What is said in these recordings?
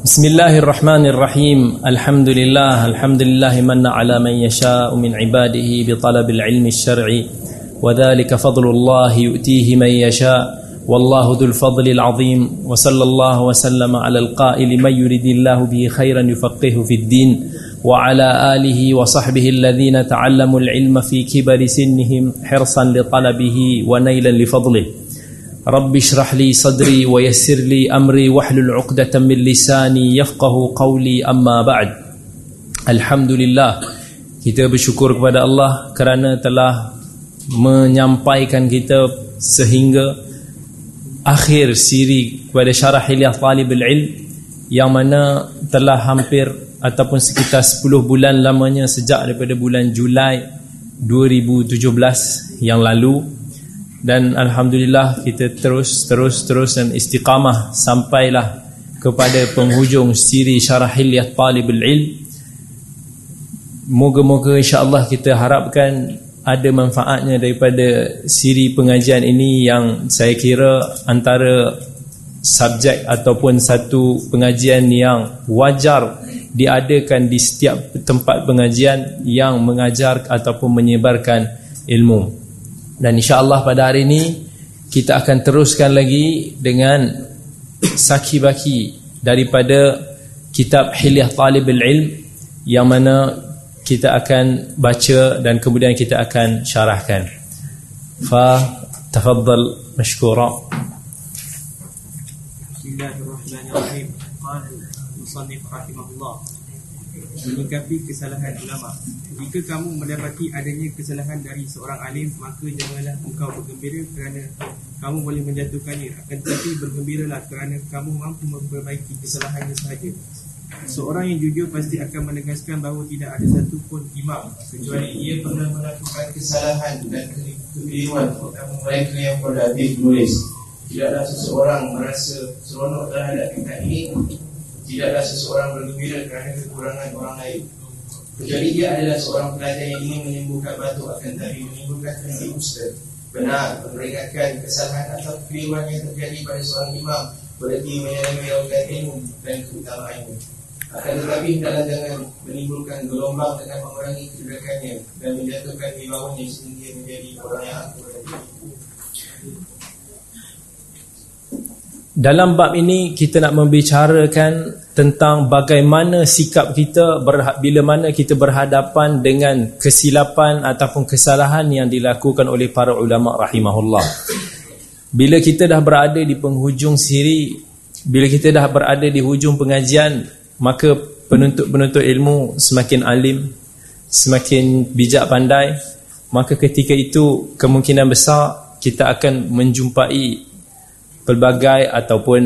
بسم الله الرحمن الرحيم. الحمد لله الحمد لله من على من يشاء من عباده بطلب العلم الشرعي. وذلك فضل الله يؤتيه من يشاء. والله ذو الفضل العظيم. وصلى الله وسلم على القائل من يريد الله به خيرا يفقهه في الدين. وعلى آله وصحبه الذين تعلموا العلم في كبر سنهم حرصا لطلبه ونيلا لفضله. رب اشرح لي صدري ويسر لي أمري واحلل عقدة من لساني يفقه قولي أما بعد الحمد لله kita bersyukur kepada Allah kerana telah menyampaikan kita sehingga akhir siri kepada syarah hilyah talibul ilm yang mana telah hampir ataupun sekitar 10 bulan lamanya sejak daripada bulan Julai 2017 yang lalu dan alhamdulillah kita terus terus terus dan istiqamah sampailah kepada penghujung siri syarah hilyah talibul ilm. Moga-moga insya-Allah kita harapkan ada manfaatnya daripada siri pengajian ini yang saya kira antara subjek ataupun satu pengajian yang wajar diadakan di setiap tempat pengajian yang mengajar ataupun menyebarkan ilmu dan insya-Allah pada hari ini kita akan teruskan lagi dengan saki baki daripada kitab Hilyah Talibul Ilm yang mana kita akan baca dan kemudian kita akan syarahkan. Fa tafaddal mashkura. Bismillahirrahmanirrahim. Qala al-musannif rahimahullah menyikapi kesalahan ulama. Jika kamu mendapati adanya kesalahan dari seorang alim, maka janganlah engkau bergembira kerana kamu boleh menjatuhkannya. Akan tetapi bergembiralah kerana kamu mampu memperbaiki kesalahannya sahaja. Seorang yang jujur pasti akan menegaskan bahawa tidak ada satu pun imam kecuali ia pernah melakukan kesalahan dan kekeliruan terutama mereka yang berdatih tulis. Tidaklah seseorang merasa seronok terhadap kita ini Tidaklah seseorang bergembira kerana kekurangan orang lain. Kecuali dia adalah seorang pelajar yang ingin menyembuhkan batu akan tapi menimbulkan kendi ustaz Benar, memperingatkan kesalahan atau keliruan yang terjadi pada seorang imam Berarti menyelami ilmu dan keutamaannya. Akan tetapi hendaklah jangan menimbulkan gelombang dengan mengurangi kedudukannya dan menjatuhkan di bawahnya menjadi orang yang akur dan Dalam bab ini kita nak membicarakan tentang bagaimana sikap kita bila mana kita berhadapan dengan kesilapan ataupun kesalahan yang dilakukan oleh para ulama rahimahullah. Bila kita dah berada di penghujung siri, bila kita dah berada di hujung pengajian, maka penuntut-penuntut ilmu semakin alim, semakin bijak pandai, maka ketika itu kemungkinan besar kita akan menjumpai pelbagai ataupun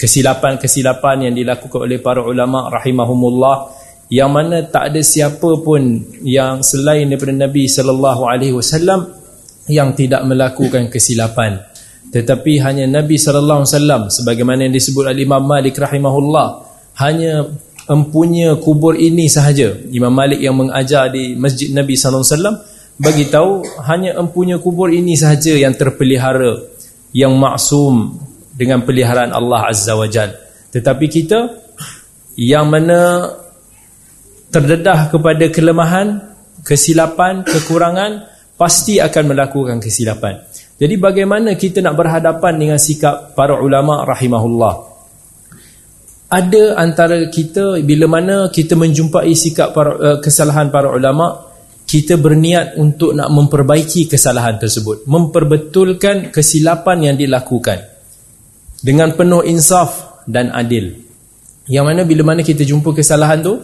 kesilapan-kesilapan yang dilakukan oleh para ulama rahimahumullah yang mana tak ada siapa pun yang selain daripada Nabi sallallahu alaihi wasallam yang tidak melakukan kesilapan. Tetapi hanya Nabi sallallahu alaihi wasallam sebagaimana yang disebut oleh Imam Malik rahimahullah hanya empunya kubur ini sahaja. Imam Malik yang mengajar di Masjid Nabi sallallahu alaihi wasallam bagi tahu hanya empunya kubur ini sahaja yang terpelihara yang maksum dengan peliharaan Allah Azza wa Jal. Tetapi kita yang mana terdedah kepada kelemahan, kesilapan, kekurangan, pasti akan melakukan kesilapan. Jadi bagaimana kita nak berhadapan dengan sikap para ulama rahimahullah? Ada antara kita bila mana kita menjumpai sikap para, uh, kesalahan para ulama, kita berniat untuk nak memperbaiki kesalahan tersebut. Memperbetulkan kesilapan yang dilakukan. Dengan penuh insaf dan adil. Yang mana bila mana kita jumpa kesalahan tu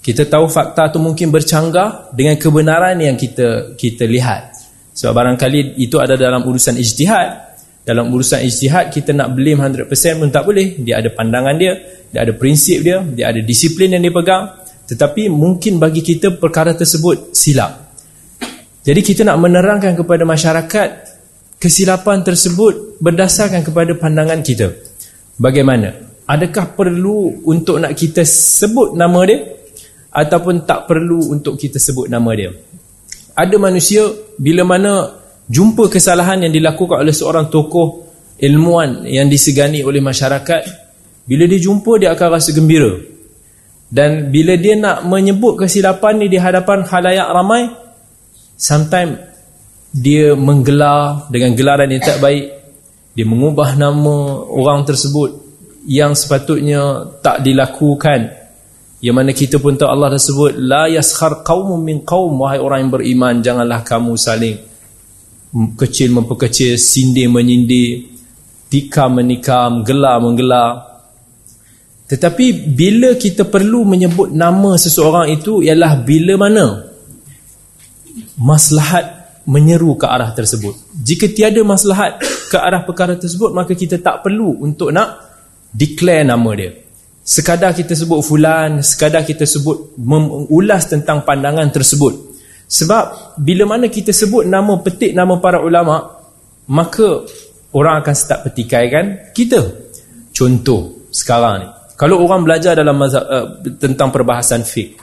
kita tahu fakta tu mungkin bercanggah dengan kebenaran yang kita kita lihat. Sebab barangkali itu ada dalam urusan ijtihad. Dalam urusan ijtihad kita nak blame 100% pun tak boleh. Dia ada pandangan dia dia ada prinsip dia dia ada disiplin yang dia pegang tetapi mungkin bagi kita perkara tersebut silap. Jadi kita nak menerangkan kepada masyarakat kesilapan tersebut berdasarkan kepada pandangan kita. Bagaimana? Adakah perlu untuk nak kita sebut nama dia ataupun tak perlu untuk kita sebut nama dia? Ada manusia bila mana jumpa kesalahan yang dilakukan oleh seorang tokoh ilmuwan yang disegani oleh masyarakat bila dia jumpa dia akan rasa gembira dan bila dia nak menyebut kesilapan ni di hadapan khalayak ramai sometimes dia menggelar dengan gelaran yang tak baik. Dia mengubah nama orang tersebut yang sepatutnya tak dilakukan. Yang mana kita pun tahu Allah dah sebut la yaskhar qaumun min qaum. Wahai orang yang beriman janganlah kamu saling kecil memperkecil sindir menyindir tikam menikam gelar menggelar tetapi bila kita perlu menyebut nama seseorang itu ialah bila mana maslahat menyeru ke arah tersebut. Jika tiada maslahat ke arah perkara tersebut maka kita tak perlu untuk nak declare nama dia. Sekadar kita sebut fulan, sekadar kita sebut mengulas tentang pandangan tersebut. Sebab bila mana kita sebut nama petik nama para ulama maka orang akan start petikaikan kita. Contoh sekarang ni kalau orang belajar dalam mazhab, uh, tentang perbahasan fiqh,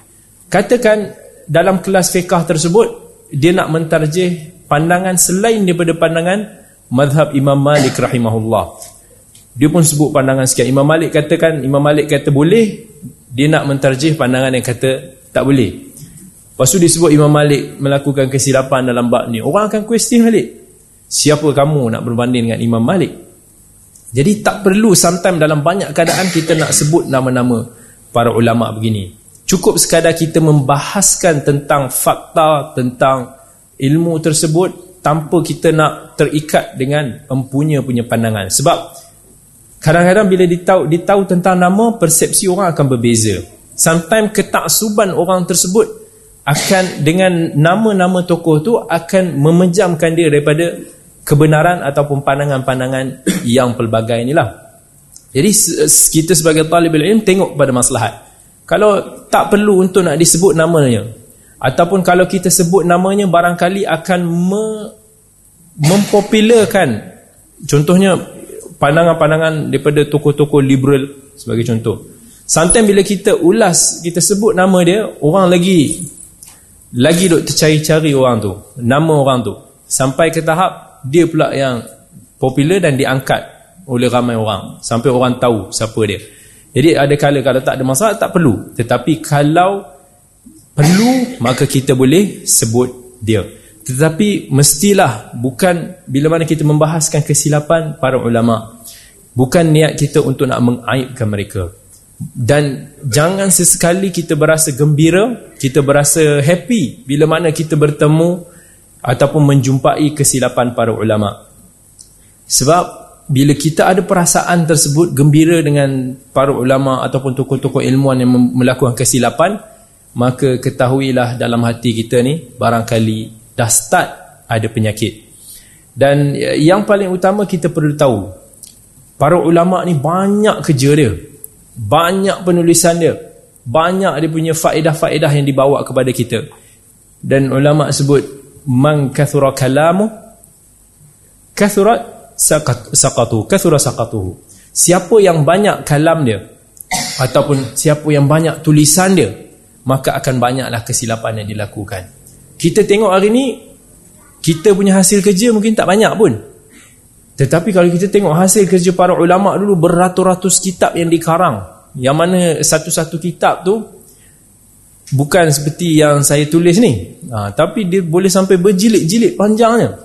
katakan dalam kelas fiqh tersebut, dia nak mentarjih pandangan selain daripada pandangan mazhab Imam Malik rahimahullah. Dia pun sebut pandangan sikit. Imam Malik katakan, Imam Malik kata boleh, dia nak mentarjih pandangan yang kata tak boleh. Lepas tu disebut Imam Malik melakukan kesilapan dalam bab ni. Orang akan question balik. Siapa kamu nak berbanding dengan Imam Malik? Jadi tak perlu sometimes dalam banyak keadaan kita nak sebut nama-nama para ulama begini. Cukup sekadar kita membahaskan tentang fakta, tentang ilmu tersebut tanpa kita nak terikat dengan empunya punya pandangan. Sebab kadang-kadang bila ditahu, ditahu tentang nama, persepsi orang akan berbeza. Sometimes ketaksuban orang tersebut akan dengan nama-nama tokoh tu akan memejamkan dia daripada kebenaran ataupun pandangan-pandangan yang pelbagai inilah. Jadi kita sebagai talibul ilm tengok pada maslahat. Kalau tak perlu untuk nak disebut namanya ataupun kalau kita sebut namanya barangkali akan me mempopularkan contohnya pandangan-pandangan daripada tokoh-tokoh liberal sebagai contoh. Sometimes bila kita ulas, kita sebut nama dia, orang lagi lagi duk tercari-cari orang tu, nama orang tu. Sampai ke tahap dia pula yang popular dan diangkat oleh ramai orang. Sampai orang tahu siapa dia. Jadi ada kala kalau tak ada masalah tak perlu. Tetapi kalau perlu maka kita boleh sebut dia. Tetapi mestilah bukan bila mana kita membahaskan kesilapan para ulama bukan niat kita untuk nak mengaibkan mereka. Dan jangan sesekali kita berasa gembira kita berasa happy bila mana kita bertemu ataupun menjumpai kesilapan para ulama. Sebab bila kita ada perasaan tersebut gembira dengan para ulama ataupun tokoh-tokoh ilmuwan yang melakukan kesilapan, maka ketahuilah dalam hati kita ni barangkali dah start ada penyakit. Dan yang paling utama kita perlu tahu, para ulama ni banyak kerja dia. Banyak penulisan dia. Banyak dia punya faedah-faedah yang dibawa kepada kita. Dan ulama sebut man kathura kalamu kathura saqatu kathura saqatuhu. Siapa yang banyak kalam dia ataupun siapa yang banyak tulisan dia maka akan banyaklah kesilapan yang dilakukan. Kita tengok hari ni kita punya hasil kerja mungkin tak banyak pun. Tetapi kalau kita tengok hasil kerja para ulama dulu beratus-ratus kitab yang dikarang. Yang mana satu-satu kitab tu bukan seperti yang saya tulis ni. Ha, tapi dia boleh sampai berjilid-jilid panjangnya.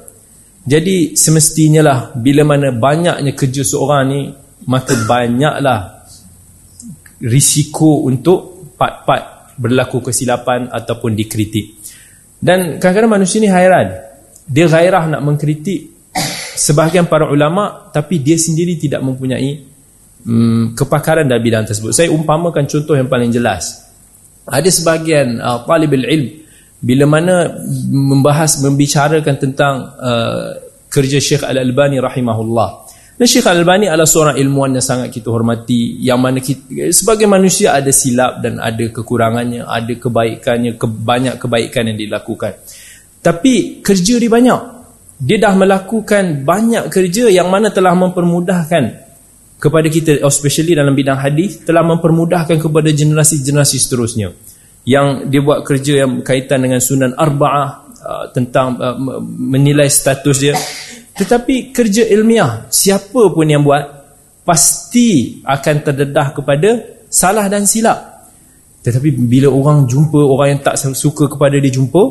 Jadi semestinya lah bila mana banyaknya kerja seorang ni maka banyaklah risiko untuk part-part berlaku kesilapan ataupun dikritik. Dan kadang-kadang manusia ni hairan. Dia gairah nak mengkritik sebahagian para ulama tapi dia sendiri tidak mempunyai hmm, kepakaran dalam bidang tersebut. Saya umpamakan contoh yang paling jelas ada sebahagian uh, talibul ilm bila mana membahas membicarakan tentang uh, kerja Syekh Al-Albani rahimahullah. Dan Syekh Al-Albani adalah seorang ilmuwan yang sangat kita hormati yang mana kita, sebagai manusia ada silap dan ada kekurangannya, ada kebaikannya, ke, banyak kebaikan yang dilakukan. Tapi kerja dia banyak. Dia dah melakukan banyak kerja yang mana telah mempermudahkan kepada kita especially dalam bidang hadis telah mempermudahkan kepada generasi-generasi seterusnya. Yang dia buat kerja yang berkaitan dengan sunan arba'ah uh, tentang uh, menilai status dia. Tetapi kerja ilmiah siapa pun yang buat pasti akan terdedah kepada salah dan silap. Tetapi bila orang jumpa orang yang tak suka kepada dia jumpa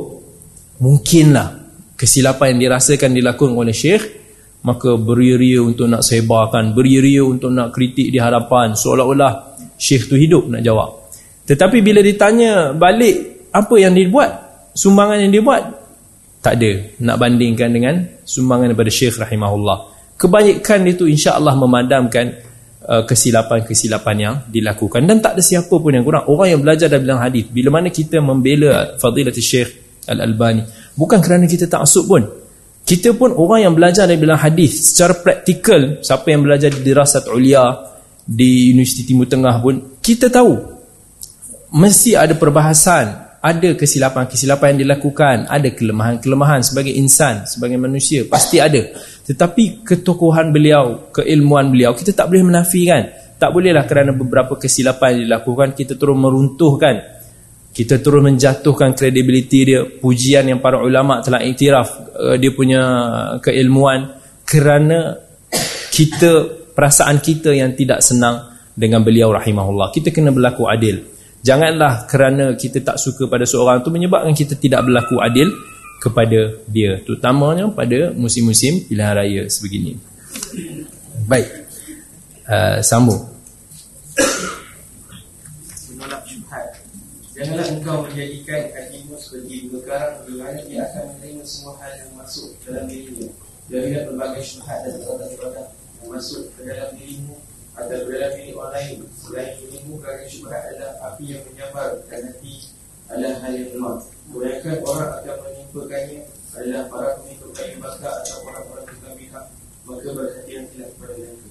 mungkinlah kesilapan yang dirasakan dilakukan oleh syekh maka beria-ria untuk nak sebarkan beria-ria untuk nak kritik di hadapan. Seolah-olah syekh tu hidup nak jawab. Tetapi bila ditanya balik apa yang dibuat? Sumbangan yang dibuat? Tak ada. Nak bandingkan dengan sumbangan daripada syekh rahimahullah. Kebanyakan itu insya-Allah memadamkan uh, kesilapan-kesilapan yang dilakukan. Dan tak ada siapa pun yang kurang. Orang yang belajar dalam bilang hadis bila mana kita membela fadilatul syekh al-albani bukan kerana kita tak taksub pun kita pun orang yang belajar dari bilang hadis secara praktikal siapa yang belajar di dirasat ulia di Universiti Timur Tengah pun kita tahu mesti ada perbahasan ada kesilapan-kesilapan yang dilakukan, ada kelemahan-kelemahan sebagai insan, sebagai manusia, pasti ada. Tetapi ketokohan beliau, keilmuan beliau, kita tak boleh menafikan. Tak bolehlah kerana beberapa kesilapan yang dilakukan, kita terus meruntuhkan. Kita terus menjatuhkan kredibiliti dia, pujian yang para ulama telah iktiraf uh, dia punya keilmuan kerana kita, perasaan kita yang tidak senang dengan beliau rahimahullah. Kita kena berlaku adil. Janganlah kerana kita tak suka pada seorang itu menyebabkan kita tidak berlaku adil kepada dia. Terutamanya pada musim-musim pilihan raya sebegini. Baik. Uh, sambung. Janganlah engkau menjadikan hatimu seperti berkarang di mana dia akan menerima semua hal yang masuk dalam dirinya. Dari berbagai syubhat dan ibadah yang masuk ke dalam dirimu atau dalam diri orang lain. Selain dirimu kerana syubhat adalah api yang menyabar dan hati adalah hal yang lemah. Kebanyakan orang akan menyimpulkannya adalah para pengikut kain bakar atau orang-orang tukang pihak maka berhati-hatilah kepada mereka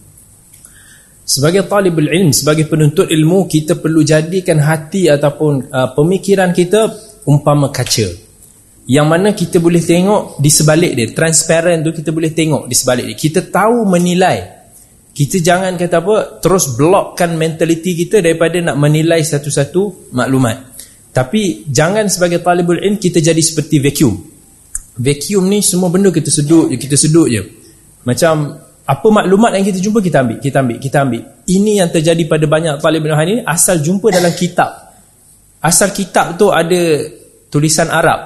sebagai talibul ilm, sebagai penuntut ilmu, kita perlu jadikan hati ataupun uh, pemikiran kita umpama kaca. Yang mana kita boleh tengok di sebalik dia, transparent tu kita boleh tengok di sebalik dia. Kita tahu menilai kita jangan kata apa terus blokkan mentaliti kita daripada nak menilai satu-satu maklumat tapi jangan sebagai talibul ilm kita jadi seperti vacuum vacuum ni semua benda kita sedut je kita sedut je macam apa maklumat yang kita jumpa kita ambil kita ambil kita ambil ini yang terjadi pada banyak talibul ilm ini asal jumpa dalam kitab asal kitab tu ada tulisan Arab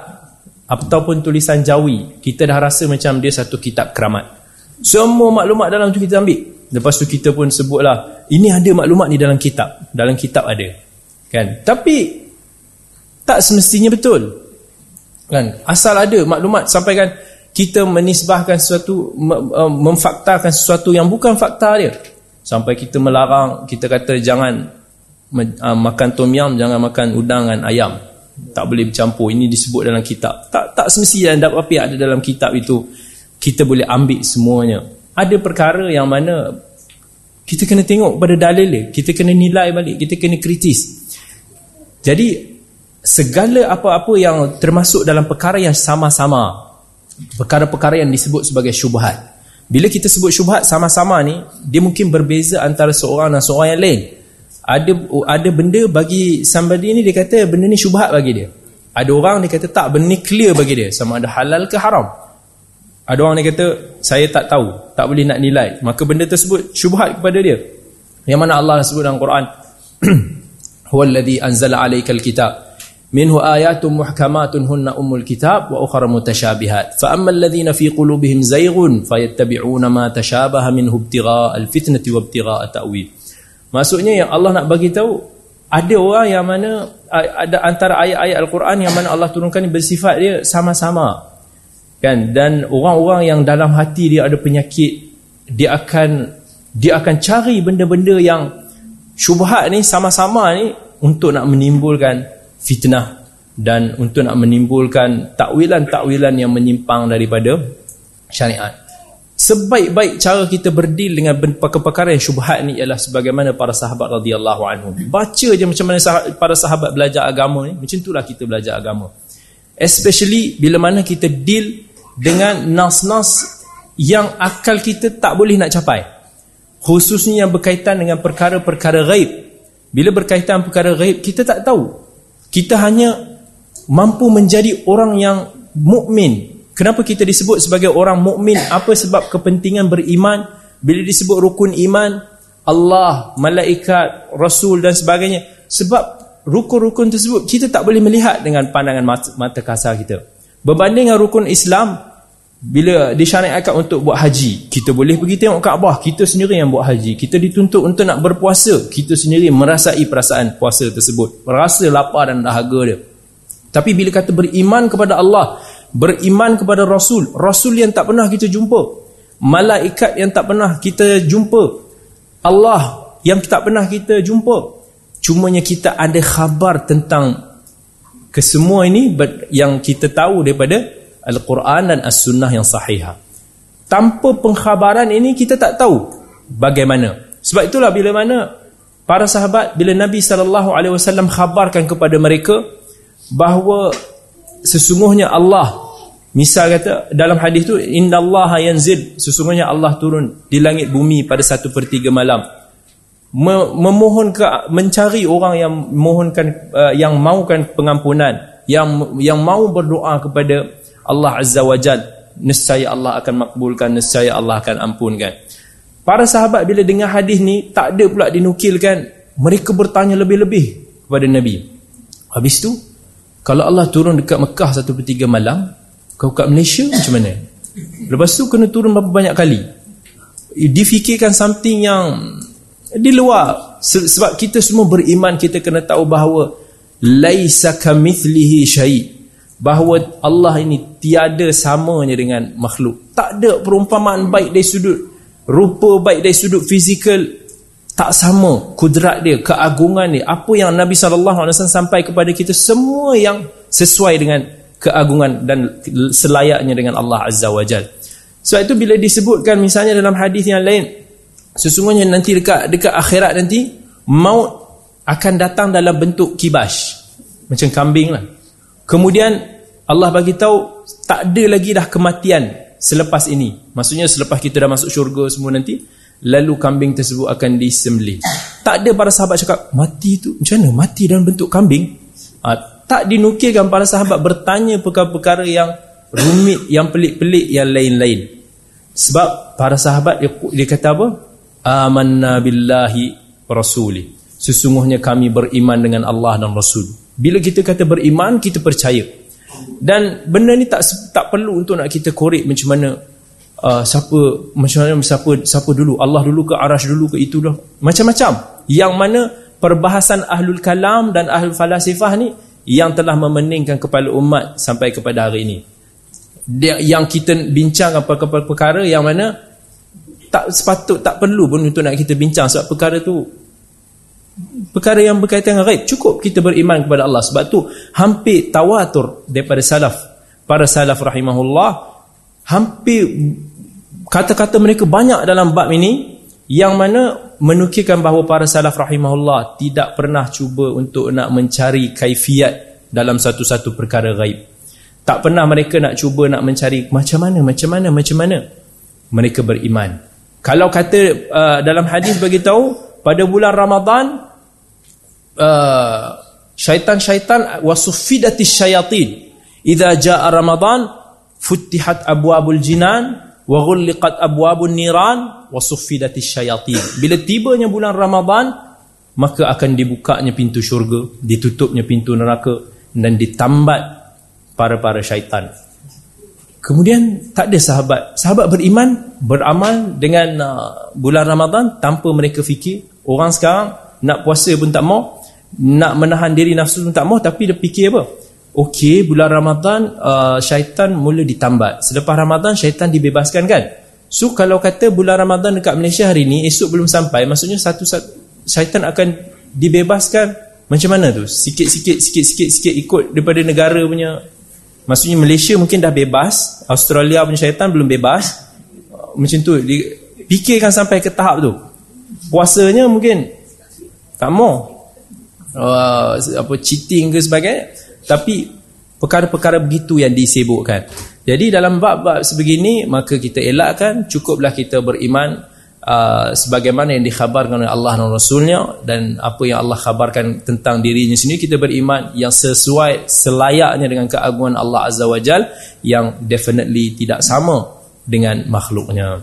ataupun tulisan Jawi kita dah rasa macam dia satu kitab keramat semua maklumat dalam tu kita ambil Lepas tu kita pun sebutlah ini ada maklumat ni dalam kitab. Dalam kitab ada. Kan? Tapi tak semestinya betul. Kan? Asal ada maklumat sampai kan kita menisbahkan sesuatu memfaktakan sesuatu yang bukan fakta dia. Sampai kita melarang, kita kata jangan uh, makan tom yam, jangan makan udang dan ayam. Tak boleh bercampur. Ini disebut dalam kitab. Tak tak semestinya apa yang ada dalam kitab itu kita boleh ambil semuanya ada perkara yang mana kita kena tengok pada dalil dia kita kena nilai balik kita kena kritis jadi segala apa-apa yang termasuk dalam perkara yang sama-sama perkara-perkara yang disebut sebagai syubhat. Bila kita sebut syubhat sama-sama ni dia mungkin berbeza antara seorang dan seorang yang lain. Ada ada benda bagi somebody ni dia kata benda ni syubhat bagi dia. Ada orang dia kata tak benda ni clear bagi dia. Sama ada halal ke haram. Ada orang ni kata saya tak tahu, tak boleh nak nilai. Maka benda tersebut syubhat kepada dia. Yang mana Allah sebut dalam Quran, "Huwallazi anzala 'alaikal kitab minhu ayatun muhkamatun hunna ummul kitab wa ukhra mutasyabihat. Fa ammal ladzina fi qulubihim zayghun fayattabi'una ma tashabaha minhu ibtigha'al fitnati wa ibtigha'a ta'wil." Maksudnya yang Allah nak bagi tahu ada orang yang mana ada antara ayat-ayat Al-Quran yang mana Allah turunkan ni bersifat dia sama-sama kan dan orang-orang yang dalam hati dia ada penyakit dia akan dia akan cari benda-benda yang syubhat ni sama-sama ni untuk nak menimbulkan fitnah dan untuk nak menimbulkan takwilan-takwilan yang menyimpang daripada syariat. Sebaik-baik cara kita berdil dengan perkara-perkara yang syubhat ni ialah sebagaimana para sahabat radhiyallahu anhum baca je macam mana para sahabat belajar agama ni macam itulah kita belajar agama. Especially bila mana kita deal dengan nas-nas yang akal kita tak boleh nak capai. Khususnya yang berkaitan dengan perkara-perkara gaib bila berkaitan perkara gaib kita tak tahu kita hanya mampu menjadi orang yang mukmin kenapa kita disebut sebagai orang mukmin apa sebab kepentingan beriman bila disebut rukun iman Allah, malaikat, rasul dan sebagainya. Sebab rukun-rukun tersebut kita tak boleh melihat dengan pandangan mata, kasar kita. Berbanding dengan rukun Islam, bila disyariatkan untuk buat haji, kita boleh pergi tengok Kaabah, kita sendiri yang buat haji. Kita dituntut untuk nak berpuasa, kita sendiri merasai perasaan puasa tersebut. Merasa lapar dan dahaga dia. Tapi bila kata beriman kepada Allah, beriman kepada Rasul, Rasul yang tak pernah kita jumpa, malaikat yang tak pernah kita jumpa, Allah yang tak pernah kita jumpa cumanya kita ada khabar tentang kesemua ini yang kita tahu daripada Al-Quran dan As-Sunnah yang sahihah. Tanpa pengkhabaran ini kita tak tahu bagaimana. Sebab itulah bila mana para sahabat bila Nabi SAW khabarkan kepada mereka bahawa sesungguhnya Allah Misal kata dalam hadis tu innallaha yanzil sesungguhnya Allah turun di langit bumi pada satu per tiga malam. Memohon ke, mencari orang yang mohonkan uh, yang maukan pengampunan yang yang mau berdoa kepada Allah Azza wa Jal nescaya Allah akan makbulkan nescaya Allah akan ampunkan. Para sahabat bila dengar hadis ni tak ada pula dinukilkan. Mereka bertanya lebih-lebih kepada Nabi. Habis tu kalau Allah turun dekat Mekah satu per tiga malam kau kat Malaysia macam mana? Lepas tu kena turun berapa banyak kali? Difikirkan something yang di luar. Sebab kita semua beriman kita kena tahu bahawa laisa kamithlihi syai bahawa Allah ini tiada samanya dengan makhluk. Tak ada perumpamaan baik dari sudut rupa baik dari sudut fizikal tak sama kudrat dia, keagungan dia. Apa yang Nabi SAW sampai kepada kita semua yang sesuai dengan keagungan dan selayaknya dengan Allah Azza wa Jal. Sebab itu bila disebutkan misalnya dalam hadis yang lain, sesungguhnya nanti dekat dekat akhirat nanti, maut akan datang dalam bentuk kibas. Macam kambing lah. Kemudian Allah bagi tahu tak ada lagi dah kematian selepas ini. Maksudnya selepas kita dah masuk syurga semua nanti, lalu kambing tersebut akan disembelih. Tak ada para sahabat cakap, mati tu macam mana? Mati dalam bentuk kambing? Ha, tak dinukilkan para sahabat bertanya perkara-perkara yang rumit, yang pelik-pelik, yang lain-lain. Sebab para sahabat dia, dia kata apa? Amanna billahi rasuli. Sesungguhnya kami beriman dengan Allah dan Rasul. Bila kita kata beriman, kita percaya. Dan benda ni tak tak perlu untuk nak kita korek macam mana uh, siapa macam mana siapa siapa dulu Allah dulu ke arash dulu ke itu dah macam-macam yang mana perbahasan ahlul kalam dan ahlul falasifah ni yang telah memeningkan kepala umat sampai kepada hari ini. Dia, yang kita bincang apa perkara yang mana tak sepatut tak perlu pun untuk nak kita bincang sebab perkara tu perkara yang berkaitan dengan ghaib cukup kita beriman kepada Allah sebab tu hampir tawatur daripada salaf para salaf rahimahullah hampir kata-kata mereka banyak dalam bab ini yang mana menukilkan bahawa para salaf rahimahullah tidak pernah cuba untuk nak mencari kaifiat dalam satu-satu perkara gaib. Tak pernah mereka nak cuba nak mencari macam mana, macam mana, macam mana. Mereka beriman. Kalau kata uh, dalam hadis bagi tahu pada bulan Ramadan uh, syaitan-syaitan wasufidatis syayatin. Idza jaa Ramadan futihat abwabul jinan wa ghulqat abwabun niran wa suffidatis syayatin. Bila tibanya bulan Ramadan maka akan dibukanya pintu syurga ditutupnya pintu neraka dan ditambat para-para syaitan. Kemudian tak ada sahabat. Sahabat beriman beramal dengan uh, bulan Ramadan tanpa mereka fikir orang sekarang nak puasa pun tak mau nak menahan diri nafsu pun tak mau tapi dia fikir apa Okey, bulan Ramadan uh, syaitan mula ditambat. Selepas Ramadan syaitan dibebaskan kan? So kalau kata bulan Ramadan dekat Malaysia hari ni esok belum sampai, maksudnya satu satu syaitan akan dibebaskan macam mana tu? Sikit-sikit sikit-sikit sikit ikut daripada negara punya Maksudnya Malaysia mungkin dah bebas, Australia punya syaitan belum bebas. Macam tu, fikirkan sampai ke tahap tu. Puasanya mungkin tak mau. Uh, apa cheating ke sebagainya. Tapi perkara-perkara begitu yang disebutkan jadi dalam bab-bab sebegini maka kita elakkan cukuplah kita beriman uh, sebagaimana yang dikhabarkan oleh Allah dan Rasulnya dan apa yang Allah khabarkan tentang dirinya sendiri kita beriman yang sesuai selayaknya dengan keagungan Allah Azza wa Jal yang definitely tidak sama dengan makhluknya.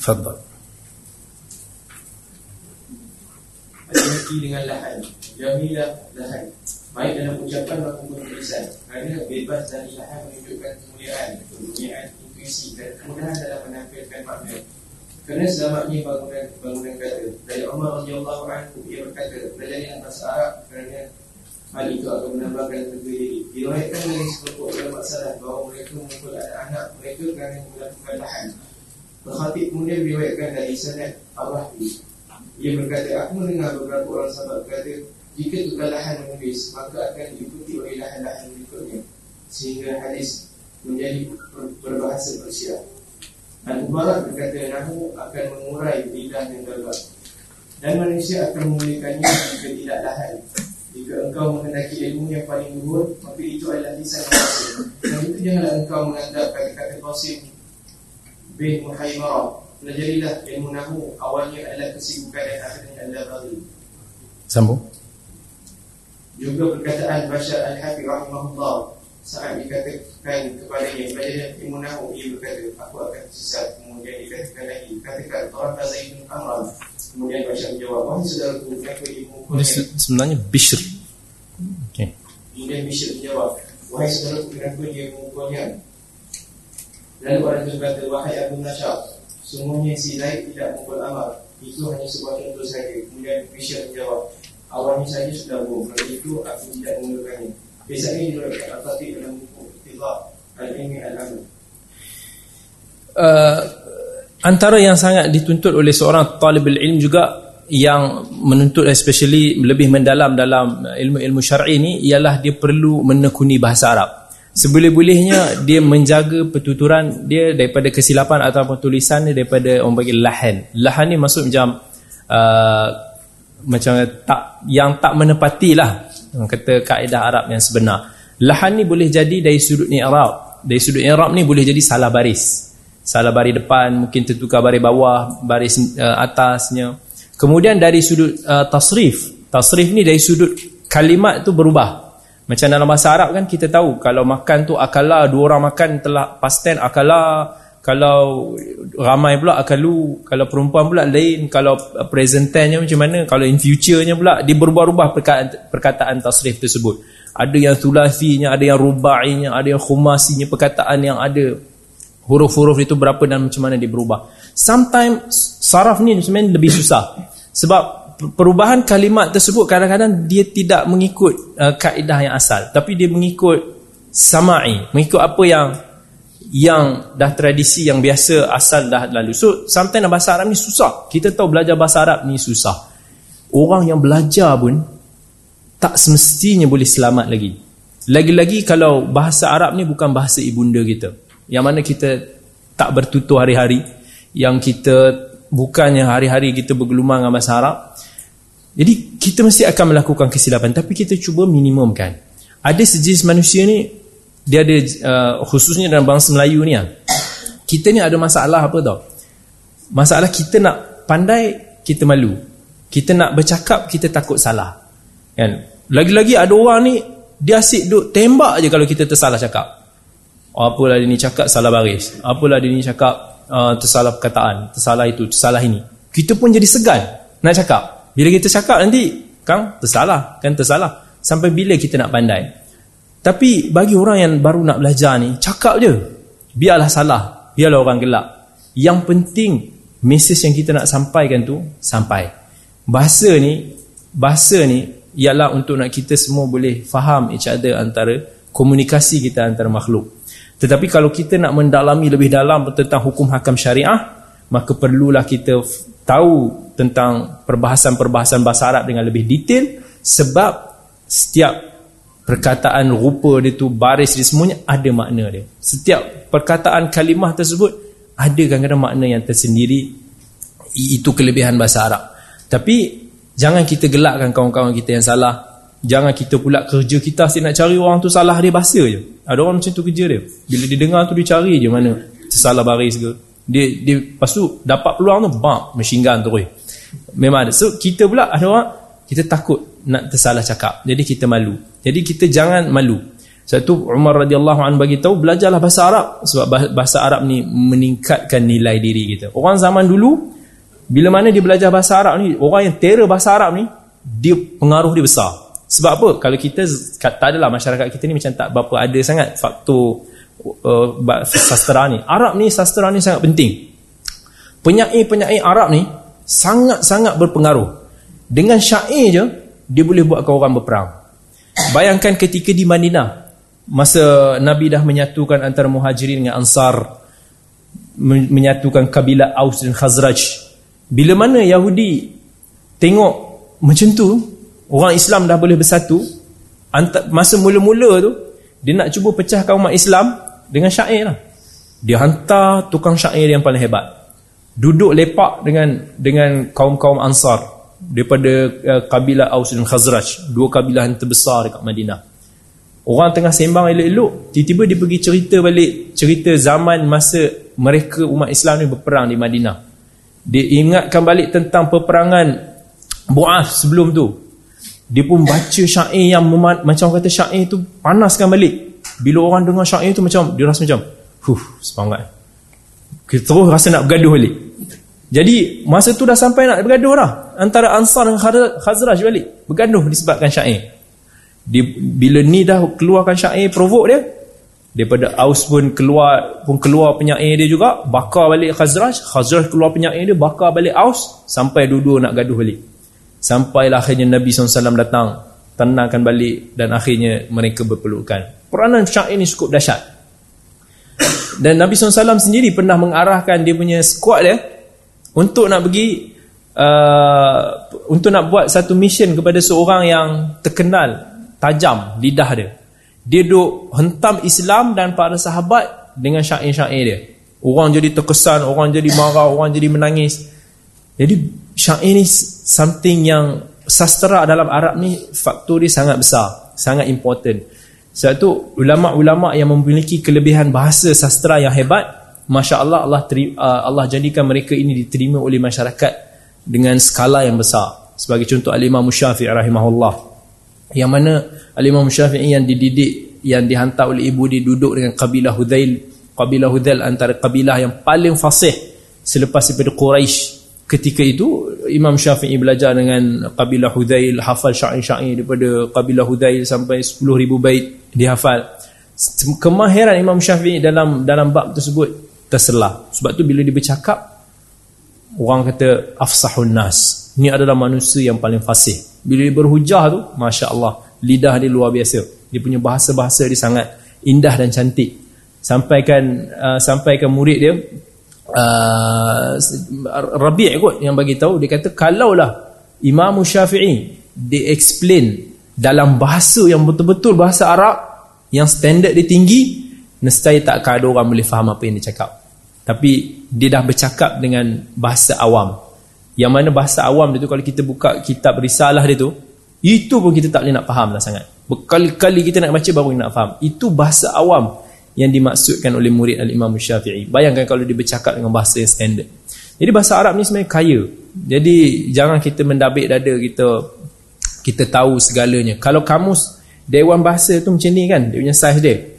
Fadal hati-hati dengan lahan jamilah lahan baik dalam ucapan maupun tulisan. Kerana bebas dari lahan menunjukkan kemuliaan. Kemuliaan intuisi dan kemudahan dalam menampilkan makna. Kerana selamatnya bangunan bangunan kata. Dari Umar radhiyallahu anhu ia berkata belajar dengan bahasa Arab kerana hal itu akan menambahkan tegak diri. Diriwayatkan dari sekelompok ulama salaf bahawa mereka memukul anak-anak mereka kerana melakukan lahan. Berkhatib kemudian diriwayatkan dari sanad Ar-Rahbi ia berkata aku mendengar beberapa orang sahabat berkata jika kekalahan menulis maka akan diikuti oleh lahan-lahan berikutnya. Sehingga hadis menjadi berbahasa Persia dan Mubarak berkata Nahu akan mengurai lidah yang gagap dan manusia akan memulihkannya jika tidak lahan. Jika engkau mengendaki ilmu yang paling luhur maka itu adalah lisan Qasim dan itu janganlah engkau menganggap kata-kata Qasim bin Muhaymarah pelajarilah ilmu Nahu. Awalnya adalah kesibukan dan akhirnya adalah bagi Sambung juga perkataan Bashar Al-Hafi rahimahullah saat dikatakan kepadanya belajar ilmu nahu ia berkata aku akan sesat kemudian dikatakan lagi katakan Tuhan Zaidun Amran. Kemudian Bashar menjawab wahai saudaraku kenapa ilmu sebenarnya Bishr. Okay. kemudian Bashar menjawab wahai saudaraku kenapa dia mengukulnya lalu orang itu berkata wahai Abu Nashab semuanya si Zaid tidak memukul Amar. Itu hanya sebuah contoh saja. Kemudian Bashar menjawab awalnya saja sudah bohong Kerana itu aku tidak menggunakannya Biasa ini diriwayatkan Al-Fatih dalam buku Iqtidha Al-Ilmi Al-Amal uh, antara yang sangat dituntut oleh seorang talibul ilm juga yang menuntut especially lebih mendalam dalam ilmu-ilmu syar'i ni ialah dia perlu menekuni bahasa Arab. Seboleh-bolehnya dia menjaga pertuturan dia daripada kesilapan ataupun tulisan dia daripada orang panggil lahan. Lahan ni maksud macam uh, macam tak yang tak menepati lah kata kaedah Arab yang sebenar. Lahan ni boleh jadi dari sudut i'rab. Dari sudut i'rab ni boleh jadi salah baris. Salah baris depan, mungkin tertukar baris bawah, baris uh, atasnya. Kemudian dari sudut uh, tasrif. Tasrif ni dari sudut kalimat tu berubah. Macam dalam bahasa Arab kan kita tahu kalau makan tu akala dua orang makan telah past tense akala kalau ramai pula akalu kalau perempuan pula lain kalau present tense macam mana kalau in future-nya pula dia berubah-ubah perkataan, perkataan tasrif tersebut. Ada yang sulasinya ada yang rubainya ada yang khumasinya perkataan yang ada. Huruf-huruf itu berapa dan macam mana dia berubah. Sometimes saraf ni sebenarnya lebih susah. Sebab perubahan kalimat tersebut kadang-kadang dia tidak mengikut uh, kaedah yang asal. Tapi dia mengikut sama'i mengikut apa yang yang dah tradisi yang biasa asal dah lalu. So sometimes bahasa Arab ni susah. Kita tahu belajar bahasa Arab ni susah. Orang yang belajar pun tak semestinya boleh selamat lagi. Lagi-lagi kalau bahasa Arab ni bukan bahasa ibunda kita. Yang mana kita tak bertutur hari-hari. Yang kita bukannya hari-hari kita bergelumang dengan bahasa Arab. Jadi kita mesti akan melakukan kesilapan. Tapi kita cuba minimumkan. Ada sejenis manusia ni dia ada uh, khususnya dalam bangsa Melayu ni kan. Kita ni ada masalah apa tau? Masalah kita nak pandai kita malu. Kita nak bercakap kita takut salah. Kan? Lagi-lagi ada orang ni dia asyik duk tembak je kalau kita tersalah cakap. Apalah dia ni cakap salah baris. Apalah dia ni cakap uh, tersalah perkataan, tersalah itu, tersalah ini. Kita pun jadi segan nak cakap. Bila kita cakap nanti Kang tersalah Kan tersalah Sampai bila kita nak pandai Tapi bagi orang yang baru nak belajar ni Cakap je. Biarlah salah. Biarlah orang gelap Yang penting Mesej yang kita nak sampaikan tu Sampai. Bahasa ni Bahasa ni Ialah untuk nak kita semua boleh Faham each other antara Komunikasi kita antara makhluk. Tetapi kalau kita nak mendalami lebih dalam Tentang hukum hakam syariah Maka perlulah kita tahu tentang perbahasan-perbahasan bahasa Arab dengan lebih detail sebab setiap perkataan rupa dia tu baris dia semuanya ada makna dia. Setiap perkataan kalimah tersebut ada kadang-kadang makna yang tersendiri. Itu kelebihan bahasa Arab. Tapi jangan kita gelakkan kawan-kawan kita yang salah. Jangan kita pula kerja kita asyik nak cari orang tu salah dia bahasa je. Ada orang macam tu kerja dia. Bila dia dengar tu dia cari je mana tersalah baris ke. Dia dia lepas tu dapat peluang tu bam machine gun terus. Memang ada. So kita pula ada orang kita takut nak tersalah cakap. Jadi kita malu. Jadi kita jangan malu. Satu Umar radhiyallahu anhu bagi tahu belajarlah bahasa Arab. Sebab bahasa Arab ni meningkatkan nilai diri kita. Orang zaman dulu bila mana dia belajar bahasa Arab ni orang yang terror bahasa Arab ni dia pengaruh dia besar. Sebab apa? Kalau kita tak adalah masyarakat kita ni macam tak berapa ada sangat faktor uh, sastra ni. Arab ni sastra ni sangat penting. Penyair-penyair Arab ni sangat-sangat berpengaruh dengan syair je dia boleh buatkan orang berperang. Bayangkan ketika di Madinah masa Nabi dah menyatukan antara muhajirin dengan ansar menyatukan kabilah Aus dan Khazraj bila mana Yahudi tengok macam tu orang Islam dah boleh bersatu masa mula-mula tu dia nak cuba pecahkan umat Islam dengan syair lah. Dia hantar tukang syair yang paling hebat. Duduk lepak dengan dengan kaum-kaum ansar daripada uh, kabilah Aus dan Khazraj dua kabilah yang terbesar dekat Madinah Orang tengah sembang elok-elok, tiba-tiba dia pergi cerita balik cerita zaman masa mereka umat Islam ni berperang di Madinah. Dia ingatkan balik tentang peperangan Bu'af sebelum tu. Dia pun baca syair yang macam kata syair tu panaskan balik. Bila orang dengar syair tu macam dia rasa macam, huh, semangat. Kita terus rasa nak bergaduh balik. Jadi masa tu dah sampai nak bergaduh dah. Antara Ansar dan Khazraj balik. Bergaduh disebabkan syair. Dia, bila ni dah keluarkan syair provok dia. Daripada Aus pun keluar pun keluar penyair dia juga bakar balik Khazraj. Khazraj keluar penyair dia bakar balik Aus sampai dua-dua nak gaduh balik. Sampailah akhirnya Nabi SAW datang tenangkan balik dan akhirnya mereka berpelukan. Peranan syair ni cukup dahsyat. Dan Nabi SAW sendiri pernah mengarahkan dia punya squad dia untuk nak pergi uh, untuk nak buat satu mission kepada seorang yang terkenal tajam lidah dia. Dia duk hentam Islam dan para sahabat dengan syair-syair dia. Orang jadi terkesan orang jadi marah orang jadi menangis. Jadi syair ni something yang sastra dalam Arab ni faktor dia sangat besar sangat important. Sebab tu ulama-ulama yang memiliki kelebihan bahasa sastra yang hebat Masya Allah uh, Allah jadikan mereka ini diterima oleh masyarakat dengan skala yang besar. Sebagai contoh Al-Imam Syafi'i rahimahullah. Yang mana Al-Imam Syafi'i yang dididik yang dihantar oleh ibu dia duduk dengan kabilah Hudzail. Kabilah Hudzail antara kabilah yang paling fasih selepas daripada Quraisy. Ketika itu Imam Syafi'i belajar dengan kabilah Hudzail hafal syair-syair daripada kabilah Hudzail sampai 10,000 bait dihafal. Kemahiran Imam Syafi'i dalam dalam bab tersebut terselah. Sebab tu bila dia bercakap orang kata afsahun nas. Ni adalah manusia yang paling fasih. Bila dia berhujah tu Masya Allah Lidah dia luar biasa. Dia punya bahasa-bahasa dia sangat Indah dan cantik. Sampaikan uh, Sampaikan murid dia uh, Rabi' kot yang bagi tahu Dia kata kalaulah Imam Syafi'i Dia explain Dalam bahasa yang betul-betul Bahasa Arab Yang standard dia tinggi Nescaya tak ada orang boleh faham apa yang dia cakap. Tapi Dia dah bercakap dengan Bahasa awam. Yang mana bahasa awam dia tu kalau kita buka kitab risalah dia tu itu pun kita tak boleh nak faham lah sangat. Berkali-kali kita nak baca baru nak faham. Itu bahasa awam yang dimaksudkan oleh murid al-Imam Syafi'i. Bayangkan kalau dia bercakap dengan bahasa yang standard. Jadi bahasa Arab ni sebenarnya kaya. Jadi jangan kita mendabik dada kita kita tahu segalanya. Kalau kamus Dewan Bahasa tu macam ni kan dia punya size dia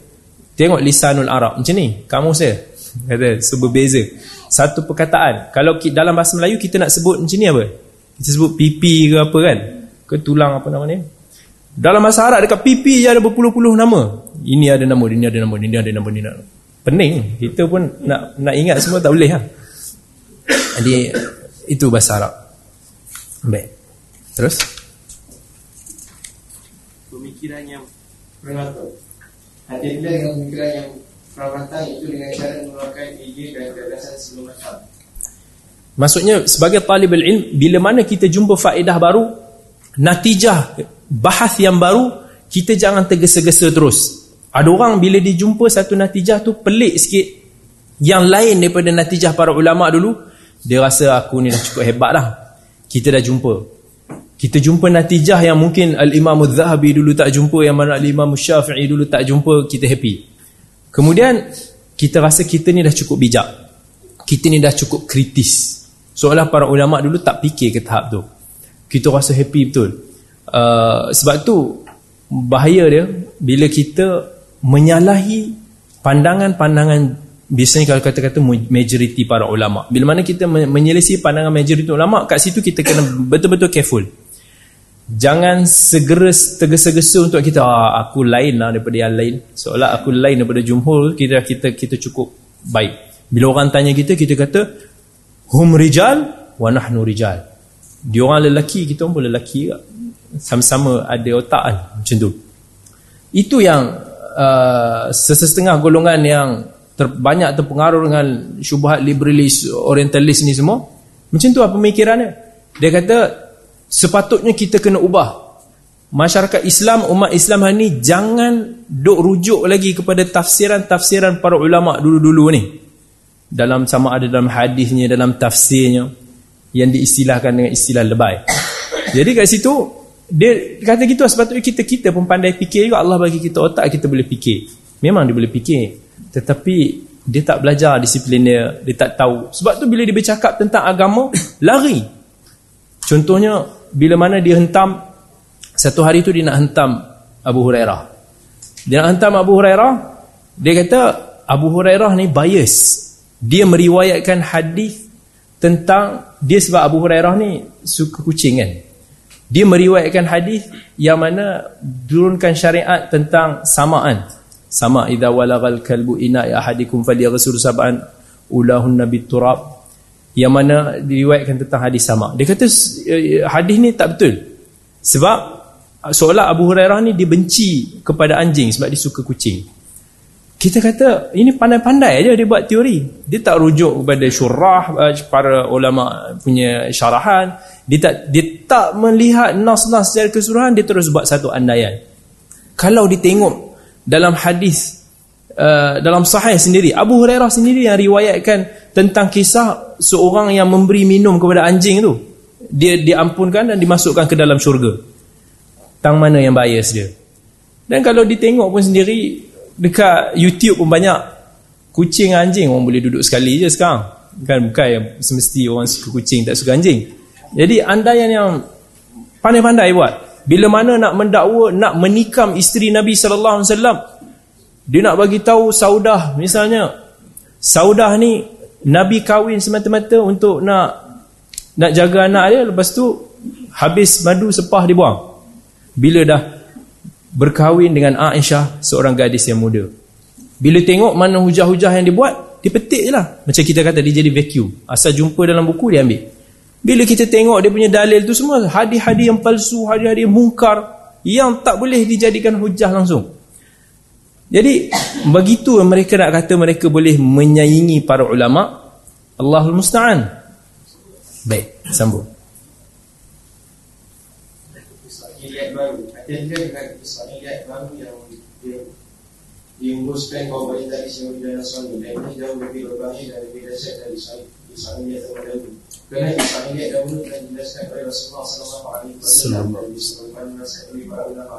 tengok lisanul Arab. Macam ni kamus dia kata so berbeza satu perkataan. Kalau dalam bahasa Melayu kita nak sebut macam ni apa? Kita sebut pipi ke apa kan? Ke tulang apa nama ni? Dalam bahasa Arab dekat pipi je ada berpuluh-puluh nama. Ini ada nama ini ada nama ini ada nama ini ada pening. Kita pun nak nak ingat semua tak boleh ha? jadi itu bahasa Arab. Baik. Terus? Pemikiran yang prematur hati-hati dengan pemikiran yang perawatan itu dengan cara mengeluarkan ide dan gagasan sebelum matang. Maksudnya sebagai talib ilm bila mana kita jumpa faedah baru, natijah bahas yang baru, kita jangan tergesa-gesa terus. Ada orang bila dijumpa satu natijah tu pelik sikit yang lain daripada natijah para ulama dulu, dia rasa aku ni dah cukup hebat dah. Kita dah jumpa. Kita jumpa natijah yang mungkin Al-Imam Al-Zahabi dulu tak jumpa, yang mana Al-Imam Syafi'i dulu tak jumpa, kita happy. Kemudian kita rasa kita ni dah cukup bijak. Kita ni dah cukup kritis. Seolah para ulama dulu tak fikir ke tahap tu. Kita rasa happy betul. Uh, sebab tu bahaya dia bila kita menyalahi pandangan-pandangan biasanya kalau kata-kata majoriti para ulama. Bila mana kita menyelesaikan pandangan majoriti ulama kat situ kita kena betul-betul careful. Jangan segera tergesa-gesa untuk kita ah, aku lain lah daripada yang lain. Seolah aku lain daripada jumhur kita kita kita cukup baik. Bila orang tanya kita kita kata hum rijal wa nahnu rijal. Dia orang lelaki kita pun lelaki sama-sama ada otak kan macam tu. Itu yang uh, sesetengah golongan yang ter, banyak terpengaruh dengan syubhat liberalis orientalis ni semua. Macam tu apa pemikirannya. Dia kata sepatutnya kita kena ubah. Masyarakat Islam umat Islam hari ni jangan duk rujuk lagi kepada tafsiran-tafsiran para ulama dulu-dulu ni. Dalam sama ada dalam hadisnya dalam tafsirnya yang diistilahkan dengan istilah lebay. Jadi kat situ dia kata gitu sepatutnya kita kita pun pandai fikir juga. Allah bagi kita otak kita boleh fikir. Memang dia boleh fikir. Tetapi dia tak belajar disiplin dia dia tak tahu. Sebab tu bila dia bercakap tentang agama lari. Contohnya bila mana dia hentam satu hari tu dia nak hentam Abu Hurairah. Dia nak hentam Abu Hurairah dia kata Abu Hurairah ni bias. Dia meriwayatkan hadis tentang dia sebab Abu Hurairah ni suka kucing kan. Dia meriwayatkan hadis yang mana turunkan syariat tentang samaan. Sama idza walagal kalbu ina ahadikum falyaghsur sab'an ulahun nabi turab yang mana diriwayatkan tentang hadis sama. Dia kata eh, hadis ni tak betul. Sebab seolah Abu Hurairah ni dibenci kepada anjing sebab dia suka kucing. Kita kata ini pandai-pandai aja dia buat teori. Dia tak rujuk kepada syurah eh, para ulama punya syarahan. Dia tak dia tak melihat nas-nas secara keseluruhan dia terus buat satu andaian. Kalau ditengok dalam hadis uh, dalam sahih sendiri. Abu Hurairah sendiri yang riwayatkan tentang kisah seorang yang memberi minum kepada anjing tu. Dia diampunkan dan dimasukkan ke dalam syurga. Tang mana yang bias dia? Dan kalau ditengok pun sendiri dekat YouTube pun banyak. Kucing anjing orang boleh duduk sekali je sekarang. Kan bukan yang semesti orang suka kucing tak suka anjing. Jadi andaian yang pandai-pandai buat. Bila mana nak mendakwa, nak menikam isteri Nabi sallallahu alaihi wasallam, dia nak bagi tahu Saudah misalnya. Saudah ni Nabi kahwin semata-mata untuk nak nak jaga anak dia, lepas tu habis madu sepah dibuang. Bila dah berkahwin dengan Aisyah, seorang gadis yang muda. Bila tengok mana hujah-hujah yang dibuat, dipetik je lah. Macam kita kata, dia jadi vacuum. Asal jumpa dalam buku, dia ambil. Bila kita tengok dia punya dalil tu semua hadis-hadis yang palsu, hadis-hadis mungkar yang tak boleh dijadikan hujah langsung. Jadi begitu mereka nak kata mereka boleh menyaingi para ulama Allahul musta'an. Baik, sambung. Kaum wanita dari semua dan suami dan ini jauh lebih berbahaya dari suami yang terdahulu. Kerana kisah ini dahulu telah dijelaskan oleh Rasulullah sallallahu alaihi wasallam oleh para ulama.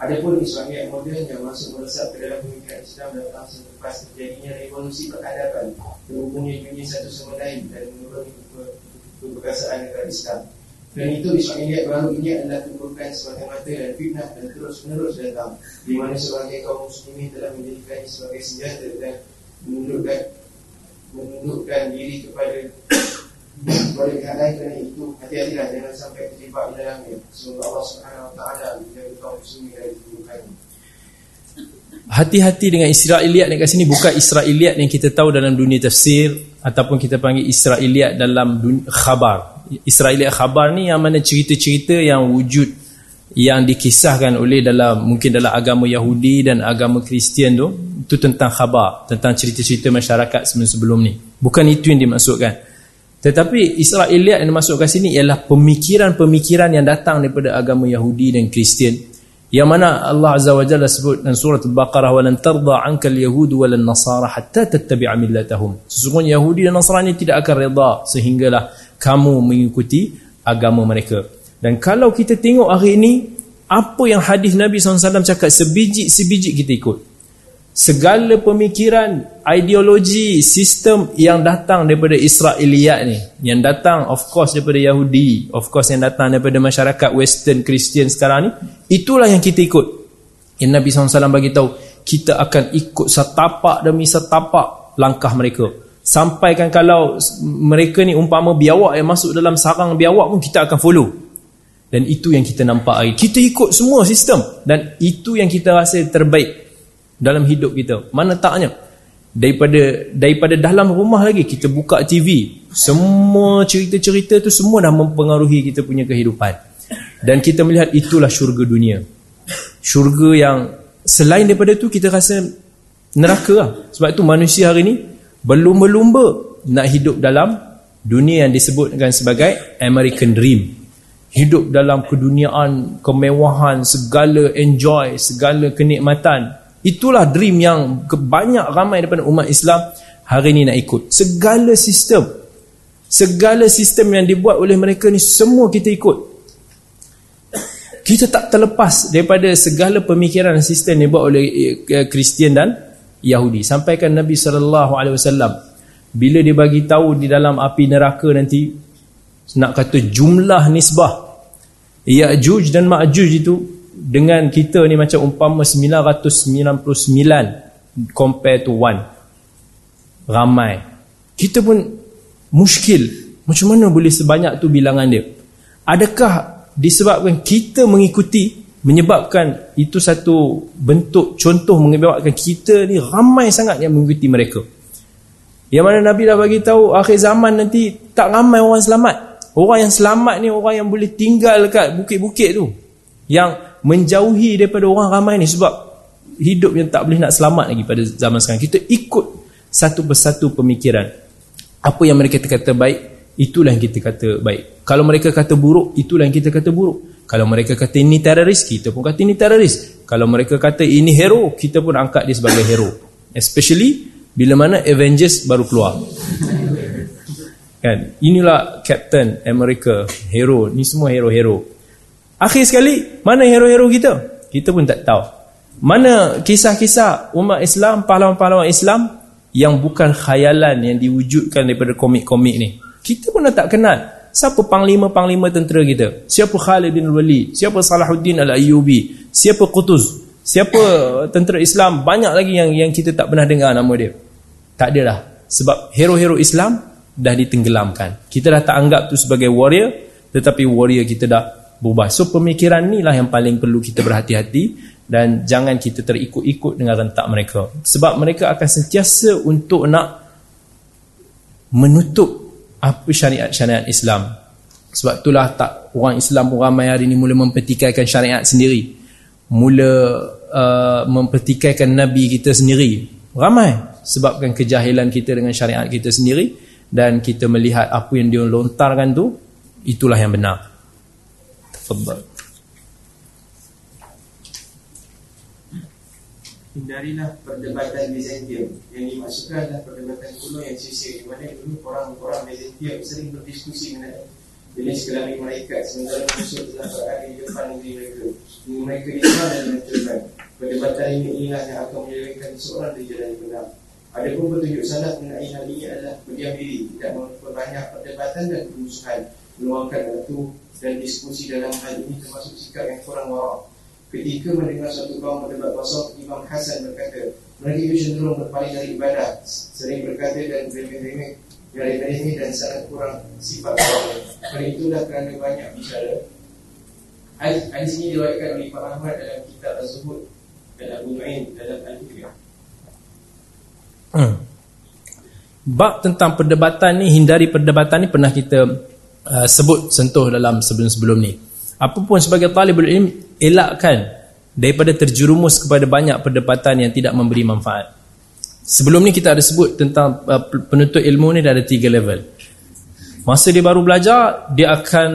Adapun Islam yang moden yang masuk meresap ke dalam pemikiran Islam datang selepas terjadinya revolusi peradaban berhubungnya dunia satu sama lain dan menurunkan keperkasaan negara Islam. Dan itu Islam ini baru ini adalah tumbuhkan semata-mata dan fitnah dan terus-menerus datang di mana sebagai kaum muslimin telah menjadikannya sebagai senjata dan menundukkan menundukkan diri kepada boleh dihadai kerana itu hati-hatilah jangan sampai terjebak di dalamnya semoga Allah Subhanahu Wa Taala menjaga kaum muslimin dari keburukan Hati-hati dengan Israeliat dekat sini bukan Israeliat yang kita tahu dalam dunia tafsir ataupun kita panggil Israeliat dalam dunia khabar. Israeliat khabar ni yang mana cerita-cerita yang wujud yang dikisahkan oleh dalam mungkin dalam agama Yahudi dan agama Kristian tu itu tentang khabar, tentang cerita-cerita masyarakat sebelum-sebelum ni. Bukan itu yang dimaksudkan. Tetapi Israeliat yang dimasukkan sini ialah pemikiran-pemikiran yang datang daripada agama Yahudi dan Kristian. Yang mana Allah Azza wa Jalla sebut dalam surah Al-Baqarah walan tarda 'anka al-yahud walan nasara hatta tattabi'a millatahum. Sesungguhnya Yahudi dan Nasrani tidak akan redha sehinggalah kamu mengikuti agama mereka. Dan kalau kita tengok hari ini apa yang hadis Nabi SAW cakap sebiji-sebiji kita ikut segala pemikiran, ideologi, sistem yang datang daripada Israeliat ni, yang datang of course daripada Yahudi, of course yang datang daripada masyarakat Western Christian sekarang ni, itulah yang kita ikut. Yang Nabi SAW bagi tahu, kita akan ikut setapak demi setapak langkah mereka. Sampaikan kalau mereka ni umpama biawak yang masuk dalam sarang biawak pun kita akan follow. dan itu yang kita nampak hari kita ikut semua sistem dan itu yang kita rasa terbaik dalam hidup kita. Mana taknya? Daripada daripada dalam rumah lagi kita buka TV semua cerita-cerita tu semua dah mempengaruhi kita punya kehidupan. Dan kita melihat itulah syurga dunia. Syurga yang selain daripada tu kita rasa neraka lah. Sebab itu manusia hari ni berlumba-lumba nak hidup dalam dunia yang disebutkan sebagai American Dream. Hidup dalam keduniaan kemewahan segala enjoy segala kenikmatan itulah dream yang banyak ramai daripada umat Islam hari ini nak ikut. Segala sistem segala sistem yang dibuat oleh mereka ni semua kita ikut. Kita tak terlepas daripada segala pemikiran sistem yang dibuat oleh eh, Kristian dan Yahudi. Sampaikan Nabi SAW bila dia bagi tahu di dalam api neraka nanti nak kata jumlah nisbah Ya'juj dan Ma'juj itu dengan kita ni macam umpama 999 compare to 1 ramai. Kita pun muskil. Macam mana boleh sebanyak tu bilangan dia? Adakah disebabkan kita mengikuti menyebabkan itu satu bentuk contoh menyebabkan kita ni ramai sangat yang mengikuti mereka? Yang mana Nabi dah bagi tahu akhir zaman nanti tak ramai orang selamat. Orang yang selamat ni orang yang boleh tinggal dekat bukit-bukit tu. Yang menjauhi daripada orang ramai ni sebab hidup yang tak boleh nak selamat lagi pada zaman sekarang. Kita ikut satu persatu pemikiran. Apa yang mereka kata baik, itulah yang kita kata baik. Kalau mereka kata buruk, itulah yang kita kata buruk. Kalau mereka kata ini teroris, kita pun kata ini teroris. Kalau mereka kata ini hero, kita pun angkat dia sebagai hero. Especially bila mana Avengers baru keluar. Kan? Inilah Captain America, hero. Ni semua hero-hero. Akhir sekali, mana hero-hero kita? Kita pun tak tahu. Mana kisah-kisah umat Islam, pahlawan-pahlawan Islam yang bukan khayalan yang diwujudkan daripada komik-komik ni? Kita pun tak kenal. Siapa panglima-panglima tentera kita? Siapa Khalid bin Walid? Siapa Salahuddin Al-Ayyubi? Siapa Qutuz? Siapa tentera Islam? Banyak lagi yang yang kita tak pernah dengar nama dia. Tak ada lah. Sebab hero-hero Islam dah ditenggelamkan. Kita dah tak anggap tu sebagai warrior, tetapi warrior kita dah berubah. So pemikiran ni lah yang paling perlu kita berhati-hati dan jangan kita terikut-ikut dengan rentak mereka. Sebab mereka akan sentiasa untuk nak menutup apa syariat-syariat Islam. Sebab itulah tak orang Islam ramai hari ni mula mempertikaikan syariat sendiri. Mula uh, mempertikaikan Nabi kita sendiri. Ramai sebabkan kejahilan kita dengan syariat kita sendiri dan kita melihat apa yang dia lontarkan tu itulah yang benar tafadhal hindarilah perdebatan Byzantium. Yang dimaksudkan adalah perdebatan kuno yang sisi di mana dulu orang-orang Byzantium sering berdiskusi mengenai jenis kelamin mereka sementara musuh telah berada di depan negeri mereka. Mereka Islam dan menentukan perdebatan ini inilah yang akan menyebabkan seorang di jalan benar. Ada pun petunjuk salah mengenai hal ini adalah berdiam diri, tidak memperbanyak perdebatan dan perusahaan, meluangkan waktu dan diskusi dalam hal ini termasuk sikap yang kurang warak. Ketika mendengar satu kaum berdebat kosong, Imam Hasan berkata, mereka itu cenderung berpaling dari ibadah, sering berkata dan remeh-remeh, yang remeh dan sangat kurang sifat warak. Hal itulah kerana banyak bicara. Hadis ini diwakilkan oleh Pak Ahmad dalam kitab tersebut dan Abu Nu'ain dalam Al-Fiqh. Hmm. Bab tentang perdebatan ni hindari perdebatan ni pernah kita uh, sebut sentuh dalam sebelum-sebelum ni. Apapun sebagai talibul ilm elakkan daripada terjerumus kepada banyak perdebatan yang tidak memberi manfaat. Sebelum ni kita ada sebut tentang uh, penuntut ilmu ni ada tiga level. Masa dia baru belajar, dia akan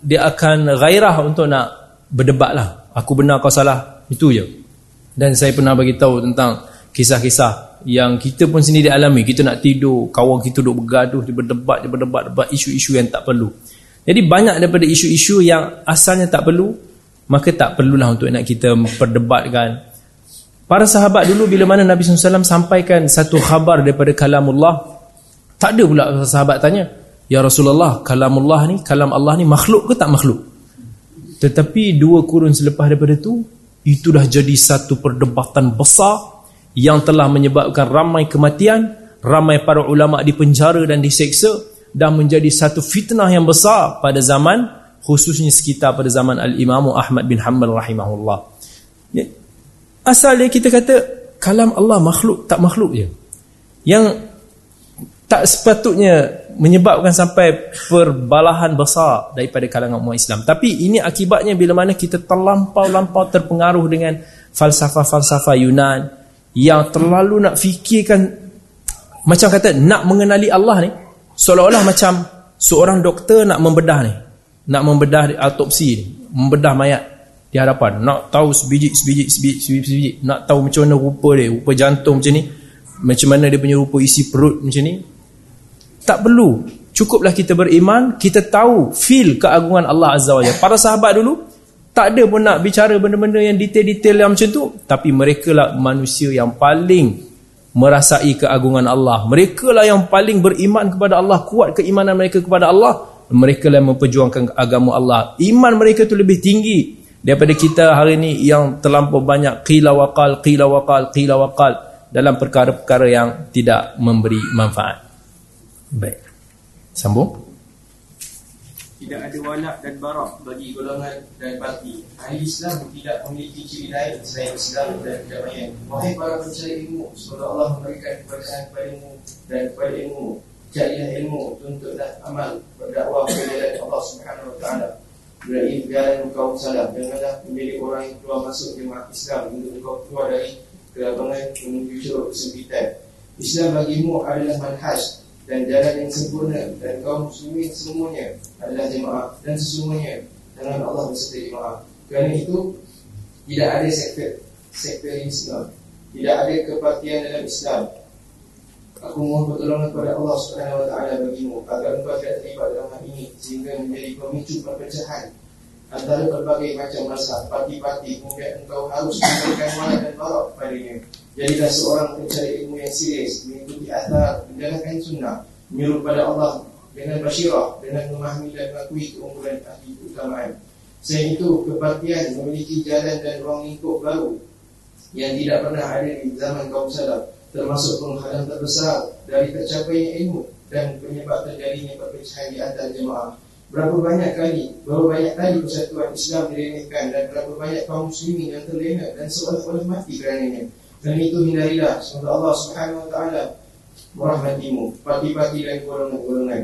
dia akan gairah untuk nak berdebat lah. Aku benar kau salah. Itu je. Dan saya pernah bagi tahu tentang kisah-kisah yang kita pun sendiri alami. Kita nak tidur kawan kita duduk bergaduh dia berdebat dia berdebat debat isu-isu yang tak perlu. Jadi banyak daripada isu-isu yang asalnya tak perlu maka tak perlulah untuk nak kita perdebatkan para sahabat dulu bila mana Nabi SAW sampaikan satu khabar daripada kalamullah tak ada pula sahabat tanya Ya Rasulullah kalamullah ni kalam Allah ni makhluk ke tak makhluk? Tetapi dua kurun selepas daripada tu itu dah jadi satu perdebatan besar yang telah menyebabkan ramai kematian, ramai para ulama dipenjara dan diseksa dan menjadi satu fitnah yang besar pada zaman khususnya sekitar pada zaman Al-Imam Ahmad bin Hanbal rahimahullah. Ya. Asal dia kita kata kalam Allah makhluk tak makhluk je. Yang tak sepatutnya menyebabkan sampai perbalahan besar daripada kalangan umat Islam. Tapi ini akibatnya bila mana kita terlampau-lampau terpengaruh dengan falsafah-falsafah Yunan yang terlalu nak fikirkan macam kata nak mengenali Allah ni seolah-olah macam seorang doktor nak membedah ni nak membedah autopsi ni membedah mayat di hadapan. Nak tahu sebiji sebiji sebiji sebiji, sebiji. nak tahu macam mana rupa dia rupa jantung macam ni macam mana dia punya rupa isi perut macam ni. Tak perlu. Cukuplah kita beriman kita tahu feel keagungan Allah Azza wa Jalla. Para sahabat dulu tak ada pun nak bicara benda-benda yang detail-detail yang macam tu. Tapi mereka lah manusia yang paling merasai keagungan Allah. Mereka lah yang paling beriman kepada Allah kuat keimanan mereka kepada Allah. Mereka lah yang memperjuangkan agama Allah. Iman mereka tu lebih tinggi daripada kita hari ni yang terlampau banyak qila waqal qila waqal qila waqal dalam perkara-perkara yang tidak memberi manfaat. Baik. Sambung tidak ada walak dan barak bagi golongan dan parti. Ahli Islam tidak memiliki ciri lain selain Islam dan kedamaian. Wahai para pencari ilmu, semoga Allah memberikan keberkahan kepadamu dan kepada ilmu. Carilah ilmu, tuntutlah amal, berdakwah kepada Allah Subhanahu Wa Taala. Berai jalan kaum salah, janganlah menjadi orang yang keluar masuk jemaah Islam untuk kau keluar dari kelabangan menuju syuruk kesempitan. Islam bagimu adalah manhaj dan jalan yang sempurna dan kaum muslimin semuanya adalah jemaah dan sesungguhnya dengan Allah berserta jemaah. Kerana itu tidak ada sektor sektor Islam, tidak ada kepartian dalam Islam. Aku mohon pertolongan kepada Allah Subhanahu Wa Taala bagimu agar engkau tidak terlibat dalam hal ini sehingga menjadi pemicu perpecahan antara berbagai macam masa parti-parti kemudian engkau harus memberikan wala dan barak kepadanya. Jadilah seorang pencari ilmu yang serius Mengikuti atar, menjalankan sunnah Menyuruh pada Allah dengan basyirah Dengan memahami dan mengakui keunggulan ahli keutamaan. Selain itu, kebaktian memiliki jalan dan ruang lingkup baru Yang tidak pernah ada di zaman kaum salaf Termasuk penghalang terbesar dari tercapainya ilmu Dan penyebab terjadinya perpecahan di antara jemaah. Berapa banyak kali, berapa banyak kali persatuan Islam diremehkan Dan berapa banyak kaum muslimin yang terlena Dan seolah-olah mati kerananya dan itu hindarilah Semoga Allah subhanahu wa ta'ala Merahmatimu. Pati-pati dan golongan-golongan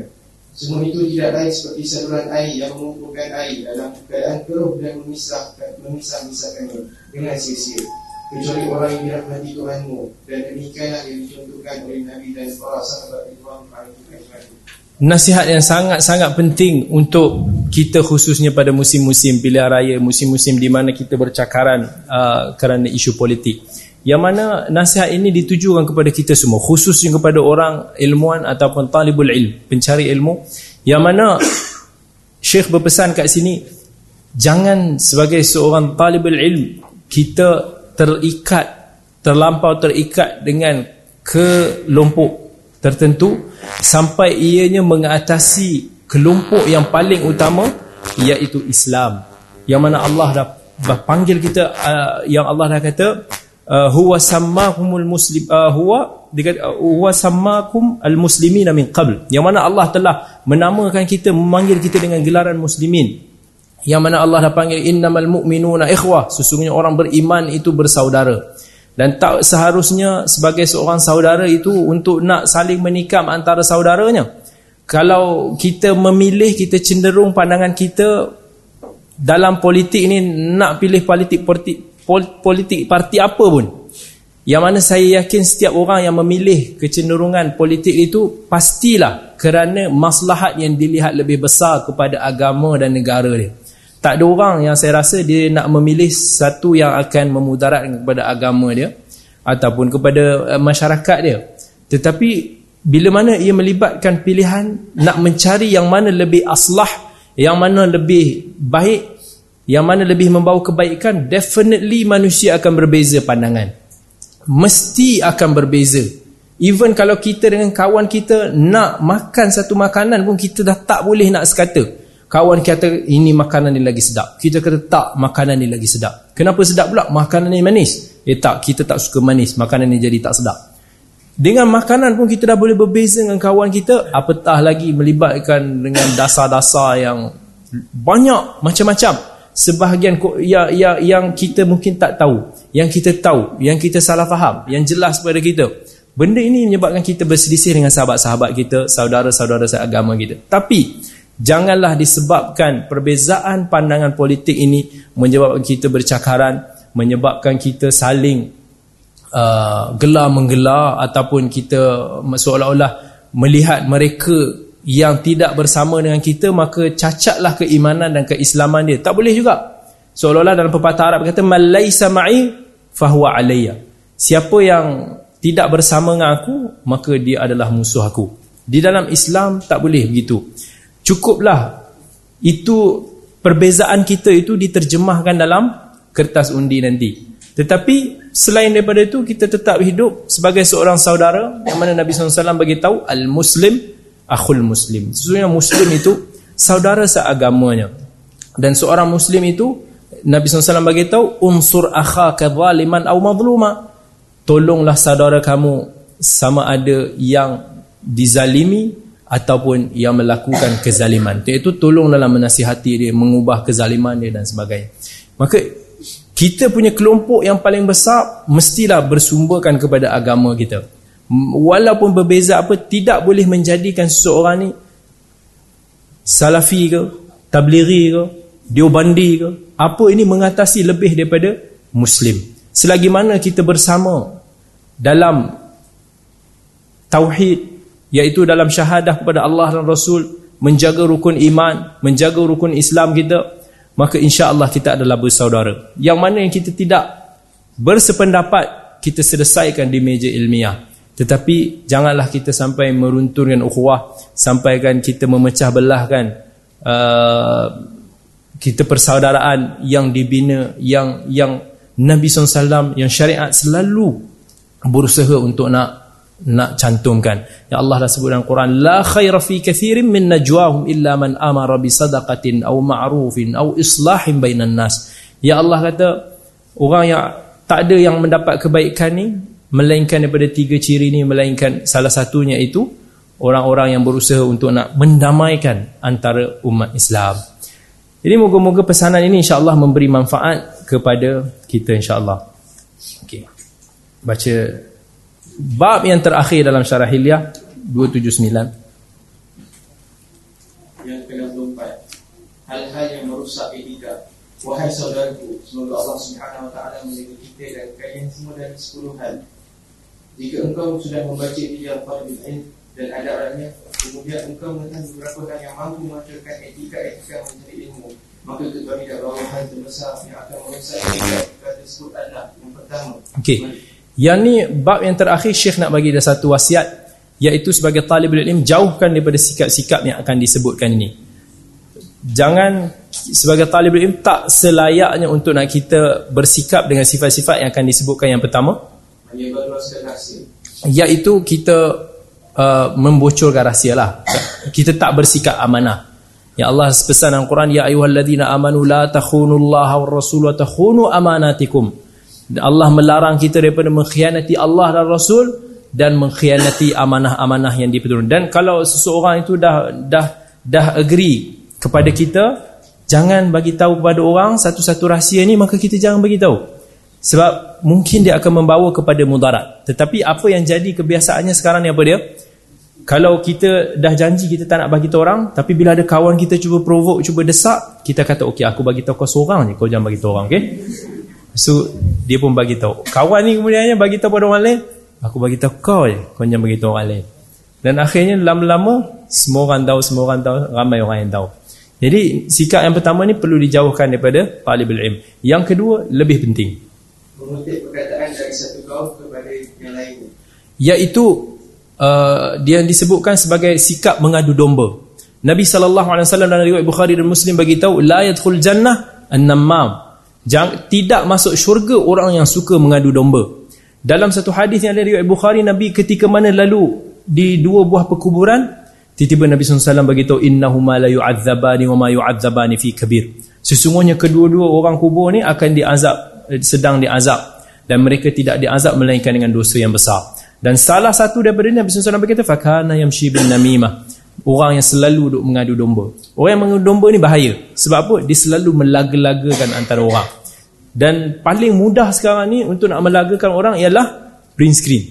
Semua itu tidak lain seperti saluran air Yang mengumpulkan air Dalam keadaan keruh dan Memisah-misahkannya Dengan sia-sia Kecuali orang yang dirahmati Tuhanmu. Dan demikianlah yang dicontohkan oleh Nabi dan para sahabat Tuhan Nasihat yang sangat-sangat penting untuk kita khususnya pada musim-musim pilihan raya, musim-musim di mana kita bercakaran uh, kerana isu politik. Yang mana nasihat ini ditujukan kepada kita semua Khususnya kepada orang ilmuwan ataupun talibul ilm Pencari ilmu. Yang mana Syekh berpesan kat sini Jangan sebagai seorang talibul ilm Kita terikat Terlampau terikat dengan Kelompok tertentu Sampai ianya mengatasi Kelompok yang paling utama Iaitu Islam. Yang mana Allah dah panggil kita uh, Yang Allah dah kata Uh, huwa sammakumul muslim uh, huwa uh, huwa sammakum almuslimina min qabl. Yang mana Allah telah menamakan kita memanggil kita dengan gelaran muslimin. Yang mana Allah dah panggil innamal mu'minuna ikhwah. Sesungguhnya orang beriman itu bersaudara. Dan tak seharusnya sebagai seorang saudara itu untuk nak saling menikam antara saudaranya. Kalau kita memilih kita cenderung pandangan kita dalam politik ni nak pilih politik politik politik parti apa pun. Yang mana saya yakin setiap orang yang memilih kecenderungan politik itu pastilah kerana maslahat yang dilihat lebih besar kepada agama dan negara dia. Tak ada orang yang saya rasa dia nak memilih satu yang akan memudaratkan kepada agama dia ataupun kepada eh, masyarakat dia. Tetapi bila mana ia melibatkan pilihan nak mencari yang mana lebih aslah yang mana lebih baik yang mana lebih membawa kebaikan definitely manusia akan berbeza pandangan. Mesti akan berbeza. Even kalau kita dengan kawan kita nak makan satu makanan pun kita dah tak boleh nak sekata. Kawan kata ini makanan ni lagi sedap. Kita kata tak makanan ni lagi sedap. Kenapa sedap pula? Makanan ni manis. Eh tak kita tak suka manis. Makanan ni jadi tak sedap. Dengan makanan pun kita dah boleh berbeza dengan kawan kita apatah lagi melibatkan dengan dasar-dasar yang banyak macam-macam sebahagian yang, yang, yang kita mungkin tak tahu yang kita tahu, yang kita salah faham yang jelas pada kita. Benda ini menyebabkan kita berselisih dengan sahabat-sahabat kita saudara-saudara seagama kita. Tapi janganlah disebabkan perbezaan pandangan politik ini menyebabkan kita bercakaran menyebabkan kita saling uh, gelar menggelar ataupun kita seolah-olah melihat mereka yang tidak bersama dengan kita maka cacatlah keimanan dan keislaman dia. Tak boleh juga. Seolah-olah dalam pepatah Arab kata malaisa ma'i fahuwa alayya. Siapa yang tidak bersama dengan aku maka dia adalah musuh aku. Di dalam Islam tak boleh begitu. Cukuplah itu perbezaan kita itu diterjemahkan dalam kertas undi nanti. Tetapi selain daripada itu kita tetap hidup sebagai seorang saudara yang mana Nabi SAW bagi tahu al-muslim akhul muslim. Sesungguhnya muslim itu saudara seagamanya. Dan seorang muslim itu Nabi SAW bagi tahu unsur akhaka zaliman aw madluma. Tolonglah saudara kamu sama ada yang dizalimi ataupun yang melakukan kezaliman. Iaitu tolong dalam menasihati dia, mengubah kezaliman dia dan sebagainya. Maka kita punya kelompok yang paling besar mestilah bersumberkan kepada agama kita walaupun berbeza apa tidak boleh menjadikan seseorang ni salafi ke tablighi ke diobandi ke apa ini mengatasi lebih daripada muslim. Selagi mana kita bersama dalam tauhid iaitu dalam syahadah kepada Allah dan Rasul menjaga rukun iman menjaga rukun Islam kita maka insya-Allah kita adalah bersaudara. Yang mana yang kita tidak bersependapat kita selesaikan di meja ilmiah tetapi janganlah kita sampai merunturkan ukhuwah sampaikan kita memecah belahkan uh, kita persaudaraan yang dibina yang yang Nabi SAW yang syariat selalu berusaha untuk nak nak cantumkan. Ya Allah dah sebut dalam Quran la khaira fi kathirin min najwahum illa man amara bi sadaqatin aw ma'rufin aw islahin bainan nas. Ya Allah kata orang yang tak ada yang mendapat kebaikan ni melainkan daripada tiga ciri ini melainkan salah satunya itu orang-orang yang berusaha untuk nak mendamaikan antara umat Islam. Jadi moga-moga pesanan ini insya-Allah memberi manfaat kepada kita insya-Allah. Okey. Baca bab yang terakhir dalam syarah Hilyah 279. Yang ke-24 Hal-hal yang merusak etika Wahai saudaraku Semoga Allah subhanahu wa ta'ala Menjaga kita dan kalian semua dari 10 hal jika engkau sudah membaca dia Fadil Ilm dan adarannya Kemudian engkau mengetahui beberapa hal yang mampu menghasilkan etika-etika mencari ilmu Maka tidak bahawa hal terbesar yang akan merusak etika tersebut adalah Yang pertama. Okay. Yang ni bab yang terakhir Syekh nak bagi dah satu wasiat Iaitu sebagai talib ilm Jauhkan daripada sikap-sikap yang akan disebutkan ini. Jangan sebagai talib ilm Tak selayaknya untuk nak kita bersikap dengan sifat-sifat yang akan disebutkan yang pertama Iaitu kita uh, membocorkan rahsia lah. Kita tak bersikap amanah. Ya Allah pesan dalam Quran ya ayyuhallazina amanu la takhunullaha war rasul wa takhunu amanatikum. Allah melarang kita daripada mengkhianati Allah dan Rasul dan mengkhianati amanah-amanah yang diperturun. Dan kalau seseorang itu dah dah dah agree kepada kita, jangan bagi tahu kepada orang satu-satu rahsia ni maka kita jangan bagi tahu. Sebab mungkin dia akan membawa kepada mudarat. Tetapi apa yang jadi kebiasaannya sekarang ni apa dia? Kalau kita dah janji kita tak nak bagi tahu orang, tapi bila ada kawan kita cuba provoke, cuba desak, kita kata okey aku bagi tahu kau seorang je, kau jangan bagi tahu orang, okey? So dia pun bagi tahu. Kawan ni kemudiannya bagi tahu pada orang lain, aku bagi tahu kau je, kau jangan bagi tahu orang lain. Dan akhirnya lama-lama semua orang tahu, semua orang tahu, ramai orang yang tahu. Jadi sikap yang pertama ni perlu dijauhkan daripada talibul ilm. Yang kedua lebih penting mengutip perkataan dari satu kaum kepada yang lainnya. Iaitu uh, dia disebutkan sebagai sikap mengadu domba. Nabi sallallahu alaihi wasallam dalam riwayat Bukhari dan Muslim bagi tahu la yadkhul jannah an-nammam. Jangan tidak masuk syurga orang yang suka mengadu domba. Dalam satu hadis yang ada riwayat Bukhari Nabi ketika mana lalu di dua buah perkuburan tiba-tiba Nabi SAW bagi tahu innahuma la yu'adzabani wa ma yu'adzabani fi kabir. Sesungguhnya kedua-dua orang kubur ni akan diazab sedang diazab dan mereka tidak diazab melainkan dengan dosa yang besar dan salah satu daripada Nabi SAW berkata fakana yamshi bin namimah orang yang selalu duk mengadu domba. Orang yang mengadu domba ni bahaya. Sebab apa? Dia selalu melaga-lagakan antara orang. Dan paling mudah sekarang ni untuk nak melagakan orang ialah print screen.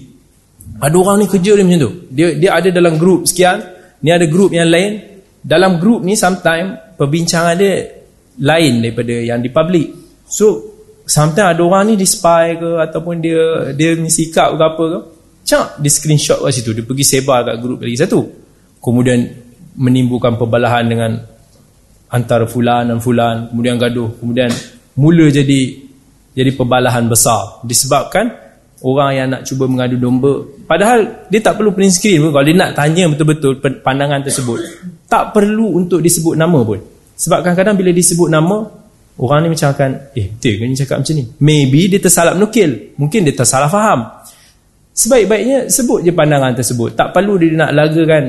Ada orang ni kerja dia macam tu. Dia dia ada dalam grup sekian, ni ada grup yang lain. Dalam grup ni sometimes perbincangan dia lain daripada yang di public. So sometimes ada orang ni di spy ke ataupun dia dia ni sikap ke apa ke. Cak di screenshot kat situ, dia pergi sebar kat grup lagi satu. Kemudian menimbulkan perbalahan dengan antara fulan dan fulan, kemudian gaduh, kemudian mula jadi jadi perbalahan besar disebabkan orang yang nak cuba mengadu domba padahal dia tak perlu print screen pun kalau dia nak tanya betul-betul pandangan tersebut tak perlu untuk disebut nama pun sebab kadang-kadang bila disebut nama orang ni macam akan eh betul ke ni cakap macam ni. Maybe dia tersalah menukil mungkin dia tersalah faham. Sebaik-baiknya sebut je pandangan tersebut. Tak perlu dia nak lagakan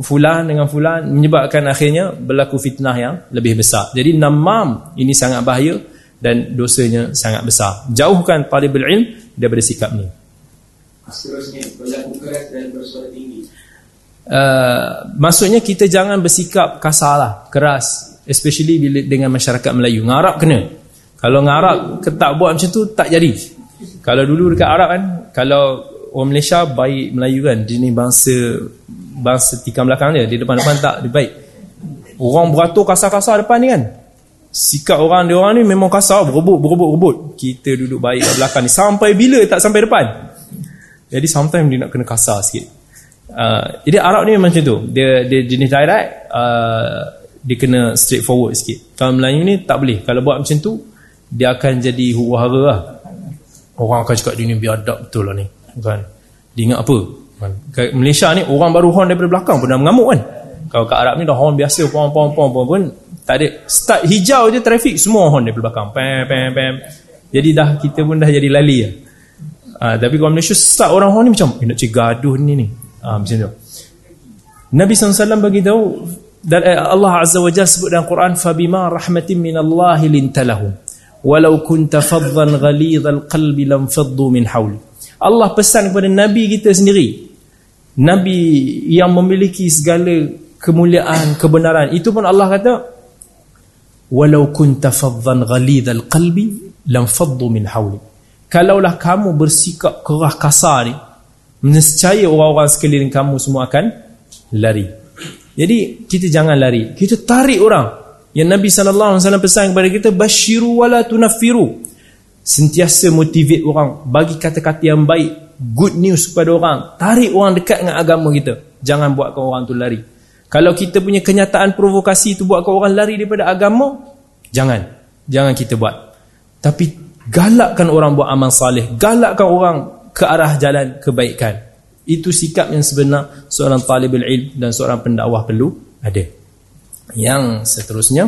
fulan dengan fulan menyebabkan akhirnya berlaku fitnah yang lebih besar. Jadi namam ini sangat bahaya dan dosanya sangat besar. Jauhkan talibul ilm daripada sikap ni. Seterusnya berlaku keras dan bersuara tinggi. Uh, maksudnya kita jangan bersikap kasar lah keras especially bila dengan masyarakat Melayu. Ngarap kena. Kalau ngarap tak buat macam tu tak jadi. Kalau dulu dekat Arab kan kalau orang Malaysia baik Melayu kan dia ni bangsa bangsa tikam belakang dia. Di depan-depan tak dia baik. Orang beratur kasar-kasar depan ni kan. Sikap orang dia orang ni memang kasar berebut berebut berebut. Kita duduk baik kat belakang ni. Sampai bila tak sampai depan? Jadi sometimes dia nak kena kasar sikit. Uh, jadi Arab ni memang macam tu. Dia, dia jenis direct uh, dia kena straightforward sikit. Kalau Melayu ni tak boleh. Kalau buat macam tu dia akan jadi huru-hara lah. Orang akan cakap dia ni biadab betul lah ni kan? Dia ingat apa? Kan? Malaysia ni orang baru horn daripada belakang pun dah mengamuk kan? Kalau kat Arab ni dah horn biasa pom pom pom pom pun tak ada. Start hijau je trafik semua horn daripada belakang. Pam pam pam jadi dah kita pun dah jadi lali lah. Ha, tapi kalau Malaysia start orang horn ni macam eh, nak cik gaduh ni ni. Ha, macam tu. Nabi SAW bagi tahu dan eh, Allah Azza wa Jalla sebut dalam Quran fabima rahmatin minallahi lintalahum. Walau kunta faddan ghalidhal qalbi lam faddu min hawli Allah pesan kepada nabi kita sendiri nabi yang memiliki segala kemuliaan kebenaran. Itu pun Allah kata walau kunta faddan ghalidhal qalbi lam faddu min hawli kalaulah kamu bersikap keras kasar ni nescaya orang-orang sekeliling kamu semua akan lari jadi kita jangan lari. Kita tarik orang. Yang Nabi SAW pesan kepada kita, Bashiru wala tunafiru. Sentiasa motivate orang. Bagi kata-kata yang baik. Good news kepada orang. Tarik orang dekat dengan agama kita. Jangan buatkan orang tu lari. Kalau kita punya kenyataan provokasi tu buatkan orang lari daripada agama, jangan. Jangan kita buat. Tapi galakkan orang buat amal salih. Galakkan orang ke arah jalan kebaikan. Itu sikap yang sebenar seorang talibul ilm dan seorang pendakwah perlu ada. Yang seterusnya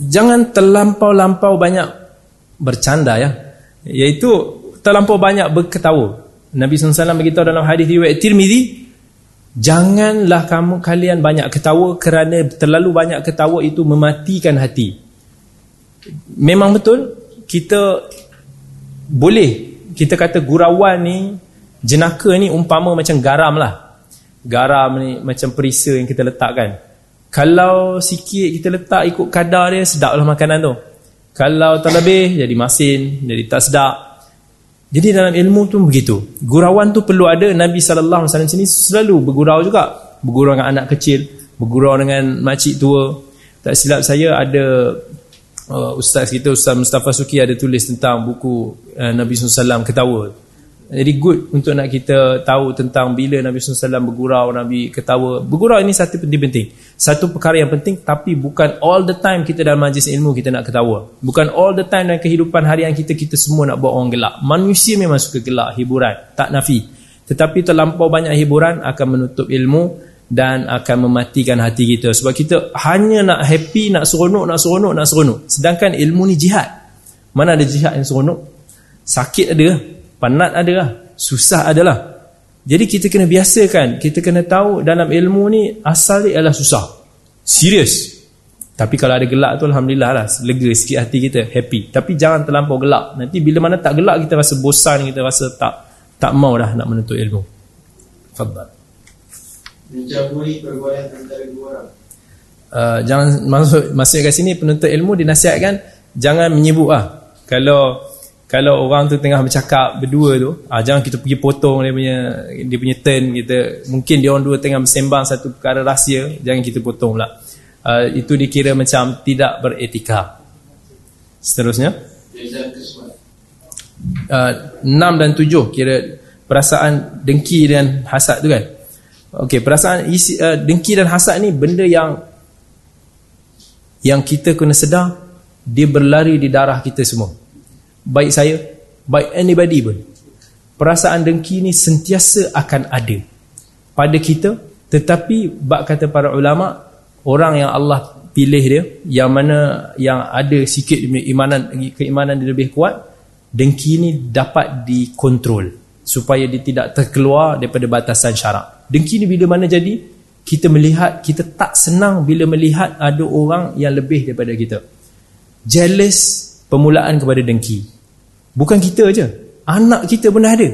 jangan terlampau-lampau banyak bercanda ya. Iaitu terlampau banyak berketawa. Nabi SAW beritahu dalam hadis riwayat Tirmizi, janganlah kamu kalian banyak ketawa kerana terlalu banyak ketawa itu mematikan hati. Memang betul kita boleh kita kata gurauan ni jenaka ni umpama macam garam lah. Garam ni macam perisa yang kita letakkan. Kalau sikit kita letak ikut kadar dia sedap lah makanan tu. Kalau terlebih jadi masin jadi tak sedap. Jadi dalam ilmu tu begitu. Gurauan tu perlu ada. Nabi SAW sini selalu bergurau juga. Bergurau dengan anak kecil bergurau dengan makcik tua. Tak silap saya ada uh, ustaz kita Ustaz Mustafa Suki ada tulis tentang buku uh, Nabi SAW ketawa. Jadi good untuk nak kita tahu tentang bila Nabi SAW bergurau Nabi ketawa. Bergurau ini satu penting-penting satu perkara yang penting tapi bukan all the time kita dalam majlis ilmu kita nak ketawa. Bukan all the time dalam kehidupan harian kita kita semua nak buat orang gelak. Manusia memang suka gelak hiburan tak nafi. Tetapi terlampau banyak hiburan akan menutup ilmu dan akan mematikan hati kita. Sebab kita hanya nak happy nak seronok nak seronok nak seronok. Sedangkan ilmu ni jihad. Mana ada jihad yang seronok? Sakit ada penat ada susah adalah jadi kita kena biasakan kita kena tahu dalam ilmu ni asal dia adalah susah. Serius. Tapi kalau ada gelak tu Alhamdulillah lah lega sikit hati kita happy. Tapi jangan terlampau gelak. Nanti bila mana tak gelak kita rasa bosan kita rasa tak tak mau dah nak menuntut ilmu. Fadal mencaburi perbuatan antara dua orang. Uh, jangan maksud maksudnya kat sini penuntut ilmu dinasihatkan jangan menyibuk ah. Kalau kalau orang tu tengah bercakap berdua tu, ah jangan kita pergi potong dia punya dia punya turn kita. Mungkin dia orang dua tengah bersembang satu perkara rahsia, jangan kita potong pula. Uh, itu dikira macam tidak beretika. Seterusnya uh, 6 dan 7 kira perasaan dengki dan hasad tu kan. Okey, perasaan isi, uh, dengki dan hasad ni benda yang yang kita kena sedar dia berlari di darah kita semua. Baik saya baik anybody pun perasaan dengki ni sentiasa akan ada pada kita tetapi bab kata para ulama orang yang Allah pilih dia yang mana yang ada sikit imanan keimanan dia lebih kuat dengki ni dapat dikontrol supaya dia tidak terkeluar daripada batasan syarak dengki ni bila mana jadi kita melihat kita tak senang bila melihat ada orang yang lebih daripada kita. Jealous permulaan kepada dengki. Bukan kita aja anak kita pun ada.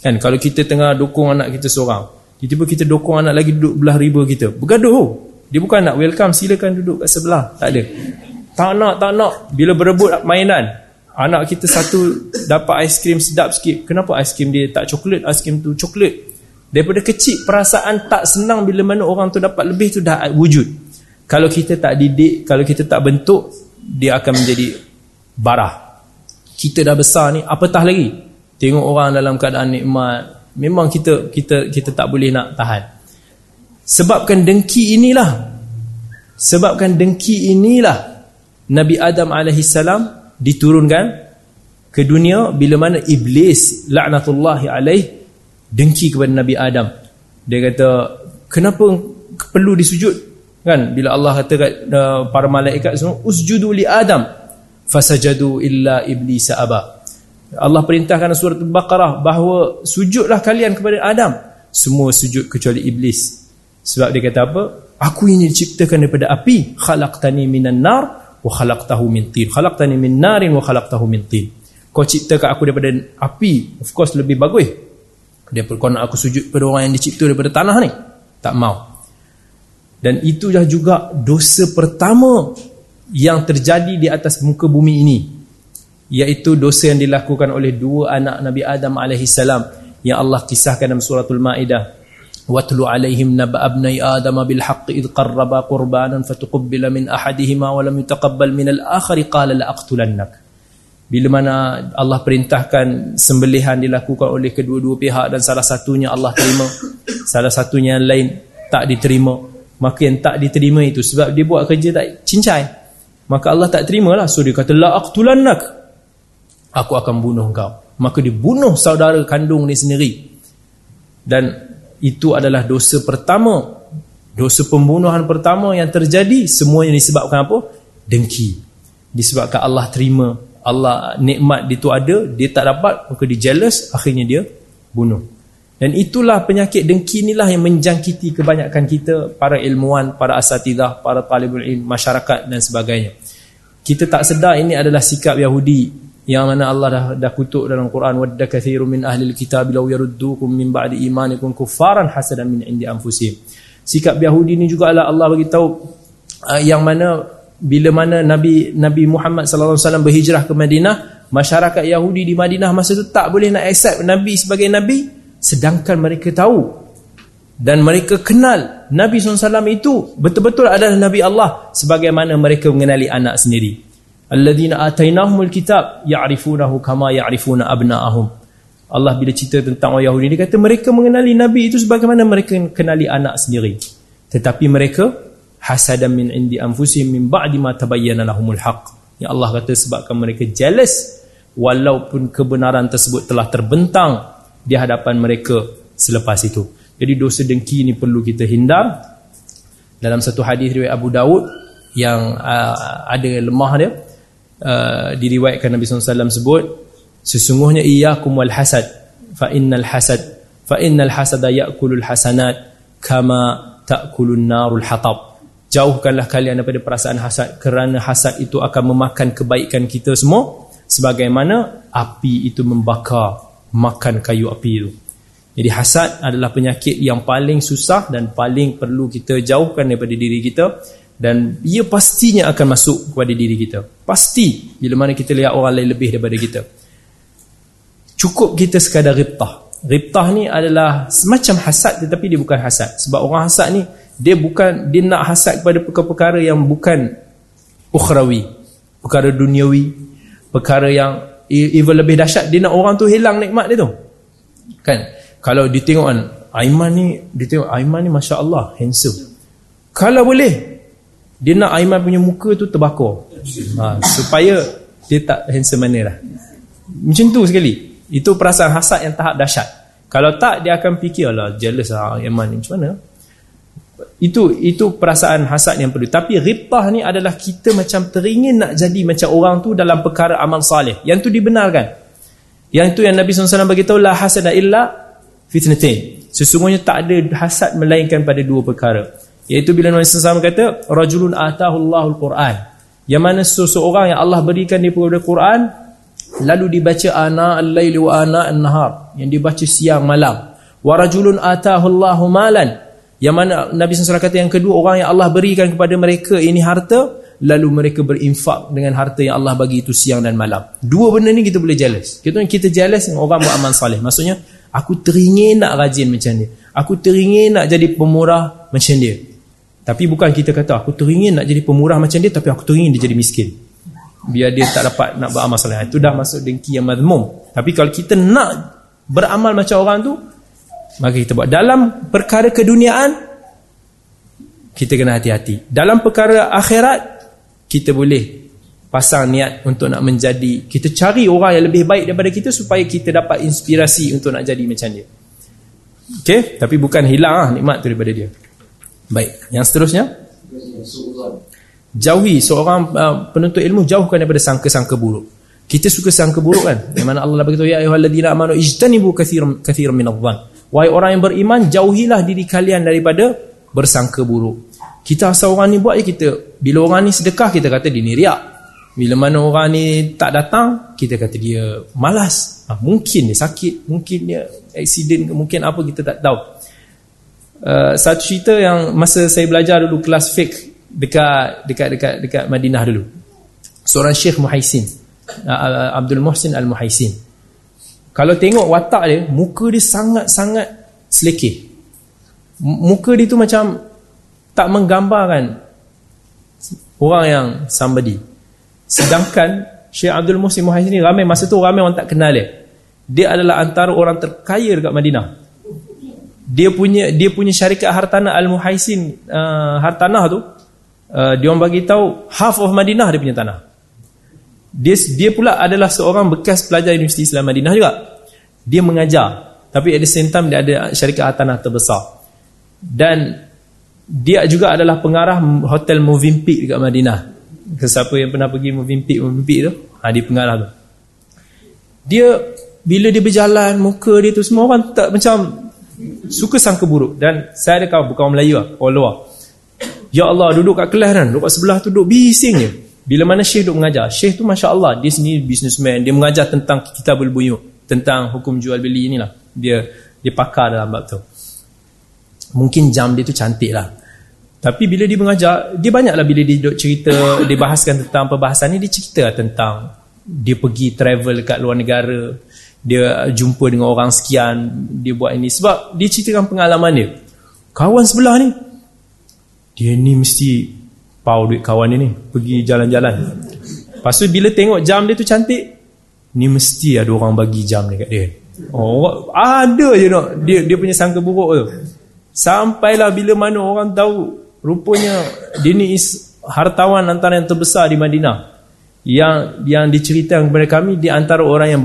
Kan kalau kita tengah dukung anak kita seorang tiba-tiba kita dukung anak lagi duduk belah riba kita. Bergaduh. Dia bukan nak welcome silakan duduk kat sebelah. Tak ada. Tak nak tak nak. Bila berebut mainan anak kita satu dapat aiskrim sedap sikit. Kenapa aiskrim dia tak coklat? Aiskrim tu coklat Daripada kecil perasaan tak senang bila mana orang tu dapat lebih tu dah wujud. Kalau kita tak didik, kalau kita tak bentuk, dia akan menjadi barah. Kita dah besar ni, apatah lagi. Tengok orang dalam keadaan nikmat, memang kita kita kita tak boleh nak tahan. Sebabkan dengki inilah. Sebabkan dengki inilah Nabi Adam AS diturunkan ke dunia bila mana iblis laknatullahi alaih dengki kepada Nabi Adam. Dia kata, kenapa perlu disujud? Kan bila Allah kata kat uh, para malaikat semua, usjudu li Adam. Fasajadu illa iblis aba. Allah perintahkan surat Al-Baqarah bahawa sujudlah kalian kepada Adam. Semua sujud kecuali iblis. Sebab dia kata apa? Aku ini diciptakan daripada api. Khalaqtani minan nar wa khalaqtahu min tin. Khalaqtani min narin wa khalaqtahu min tin. Kau ciptakan aku daripada api. Of course lebih bagus Dia kau nak aku sujud pada orang yang dicipta daripada tanah ni? Tak mau. Dan itu dah juga dosa pertama yang terjadi di atas muka bumi ini. Iaitu dosa yang dilakukan oleh dua anak Nabi Adam AS yang Allah kisahkan dalam suratul Ma'idah. وَاتْلُ عَلَيْهِمْ نَبَأَ ابْنَيْ آدَمَ بِالْحَقِّ إِذْ قَرَّبَا قُرْبَانًا فَتُقُبِّلَ مِنْ أَحَدِهِمَا وَلَمْ يُتَقَبَّلْ مِنَ الْآخَرِ قَالَ لَأَقْتُلَنَّكَ bila mana Allah perintahkan sembelihan dilakukan oleh kedua-dua pihak dan salah satunya Allah terima salah satunya yang lain tak diterima. Maka yang tak diterima itu sebab dia buat kerja tak cincai. Maka Allah tak terima lah so dia kata la aqtulannak aku akan bunuh kau maka dia bunuh saudara kandung ni sendiri. Dan itu adalah dosa pertama. Dosa pembunuhan pertama yang terjadi. Semuanya disebabkan apa? Dengki. Disebabkan Allah terima Allah nikmat dia tu ada dia tak dapat maka dia jealous akhirnya dia bunuh. Dan itulah penyakit dengki inilah yang menjangkiti kebanyakan kita para ilmuwan para asatidah para talibul ilm masyarakat dan sebagainya. Kita tak sedar ini adalah sikap Yahudi yang mana Allah dah, dah kutuk dalam Quran wadda kathiru min ahli alkitab law yaruddukum min ba'di imanikum kuffaran hasadan min indi anfusihim. Sikap Yahudi ini juga Allah bagi tahu uh, yang mana bila mana Nabi Nabi Muhammad sallallahu alaihi wasallam berhijrah ke Madinah, masyarakat Yahudi di Madinah masa itu tak boleh nak accept Nabi sebagai nabi sedangkan mereka tahu dan mereka kenal Nabi SAW itu betul-betul adalah Nabi Allah sebagaimana mereka mengenali anak sendiri. Alladzina atainahumul kitab ya'rifunahu kama ya'rifuna abna'ahum. Allah bila cerita tentang orang Yahudi dia kata mereka mengenali Nabi itu sebagaimana mereka kenali anak sendiri. Tetapi mereka hasadan min indi anfusihim min ba'di ma tabayyana lahumul haqq. Ya Allah kata sebabkan mereka jealous walaupun kebenaran tersebut telah terbentang di hadapan mereka selepas itu. Jadi dosa dengki ini perlu kita hindar. Dalam satu hadis riwayat Abu Daud yang uh, ada lemah dia uh, diriwayatkan Nabi SAW sebut sesungguhnya iyyakum wal hasad fa innal hasad fa innal hasada ya'kulul hasanat kama ta'kulun narul hatab Jauhkanlah kalian daripada perasaan hasad kerana hasad itu akan memakan kebaikan kita semua sebagaimana api itu membakar makan kayu api itu. Jadi hasad adalah penyakit yang paling susah dan paling perlu kita jauhkan daripada diri kita dan ia pastinya akan masuk kepada diri kita. Pasti bila mana kita lihat orang lain lebih daripada kita. Cukup kita sekadar riptah. Riptah ni adalah semacam hasad tetapi dia bukan hasad. Sebab orang hasad ni dia bukan dia nak hasad kepada perkara-perkara yang bukan ukhrawi, perkara duniawi, perkara yang even lebih dahsyat dia nak orang tu hilang nikmat dia tu. Kan? Kalau dia tengok kan Aiman ni Dia tengok Aiman ni Masya Allah Handsome. Kalau boleh Dia nak Aiman punya muka tu terbakar. Ha, Supaya Dia tak handsome mana lah. Macam tu sekali. Itu perasaan hasad yang tahap dahsyat. Kalau tak dia akan fikir lah Jealous lah Aiman ni. Macam mana itu itu perasaan hasad yang perlu tapi ripah ni adalah kita macam teringin nak jadi macam orang tu dalam perkara amal salih. Yang tu dibenarkan. Yang tu yang Nabi SAW beritahu la hasada illa fitnatain. Sesungguhnya tak ada hasad melainkan pada dua perkara. Iaitu bila Nabi SAW kata rajulun atahu Allahul Quran. Yang mana seseorang yang Allah berikan dia pada Quran lalu dibaca ana al-laili wa ana an-nahar. Yang dibaca siang malam. Wa rajulun atahu Allahu malan yang mana Nabi SAW kata yang kedua orang yang Allah berikan kepada mereka ini harta lalu mereka berinfak dengan harta yang Allah bagi itu siang dan malam dua benda ni kita boleh jealous kita kita jealous dengan orang beramal salih maksudnya Aku teringin nak rajin macam dia. Aku teringin nak jadi pemurah macam dia. Tapi bukan kita kata aku teringin nak jadi pemurah macam dia tapi aku teringin dia jadi miskin. Biar dia tak dapat nak beramal soleh. Itu dah masuk dengki yang mazmum. Tapi kalau kita nak beramal macam orang tu maka kita buat. Dalam perkara keduniaan kita kena hati-hati. Dalam perkara akhirat kita boleh pasang niat untuk nak menjadi kita cari orang yang lebih baik daripada kita supaya kita dapat inspirasi untuk nak jadi macam dia. Ok tapi bukan hilang lah nikmat tu daripada dia. Baik. Yang seterusnya? Jauhi seorang uh, penuntut ilmu jauhkan daripada sangka-sangka buruk. Kita suka sangka buruk kan? Di mana Allah berkata ya ayyuhalladzina amanu ijtanibu katsiran minadh-dhann wahai orang yang beriman jauhilah diri kalian daripada bersangka buruk. Kita asal orang ni buat je kita. Bila orang ni sedekah kita kata dia ni riak. Bila mana orang ni tak datang kita kata dia malas. Ha, mungkin dia sakit mungkin dia accident mungkin apa kita tak tahu. Uh, satu cerita yang masa saya belajar dulu kelas fake dekat dekat dekat dekat Madinah dulu. Seorang Syekh Muhaisin uh, Abdul Muhsin Al-Muhaisin kalau tengok watak dia muka dia sangat-sangat selekeh muka dia tu macam tak menggambarkan orang yang somebody Sedangkan Syekh Abdul Muhsin Muhaiz ni ramai masa tu ramai orang tak kenal dia. Dia adalah antara orang terkaya dekat Madinah. Dia punya dia punya syarikat hartanah Al Muhaisin uh, hartanah tu uh, dia orang bagi tahu half of Madinah dia punya tanah. Dia dia pula adalah seorang bekas pelajar Universiti Islam Madinah juga. Dia mengajar tapi at the same time dia ada syarikat hartanah terbesar. Dan dia juga adalah pengarah hotel Movenpick dekat Madinah. Siapa yang pernah pergi memimpi-memimpi tu ha, Dia pengarah tu. Dia Bila dia berjalan Muka dia tu Semua orang tak macam Suka sangka buruk. Dan saya ada kawan Bukan orang Melayu lah Orang luar. Ya Allah duduk kat kelas kan Duduk kat sebelah tu Duduk bising je Bila mana Syekh duduk mengajar Syekh tu Masya Allah Dia sendiri businessman Dia mengajar tentang Kitab al-Buyu Tentang hukum jual beli inilah Dia Dia pakar dalam bab tu Mungkin jam dia tu cantik lah tapi bila dia mengajar, dia banyaklah bila dia duduk cerita, dia bahaskan tentang perbahasan ni, dia cerita tentang dia pergi travel kat luar negara, dia jumpa dengan orang sekian, dia buat ini. Sebab dia ceritakan pengalaman dia. Kawan sebelah ni, dia ni mesti pau duit kawan dia ni, pergi jalan-jalan. Lepas tu bila tengok jam dia tu cantik, ni mesti ada orang bagi jam dekat dia. Oh, ada je nak dia dia punya sangka buruk tu. Sampailah bila mana orang tahu Rupanya dia ni is hartawan antara yang terbesar di Madinah. Yang yang diceritakan kepada kami di antara orang yang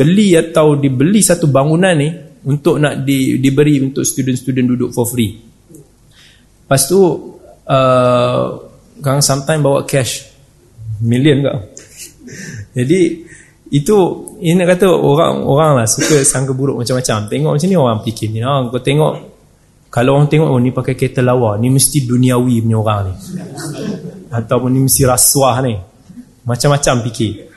beli atau dibeli satu bangunan ni untuk nak di, diberi untuk student-student duduk for free. Lepas tu uh, Kang sometimes bawa cash million ke. Jadi itu ini kata orang-orang lah suka sangka buruk macam-macam. Tengok macam ni orang fikir ni. Ha, kau tengok kalau orang tengok oh ni pakai kereta lawa, ni mesti duniawi punya orang ni. Ataupun ni mesti rasuah ni. Macam-macam fikir.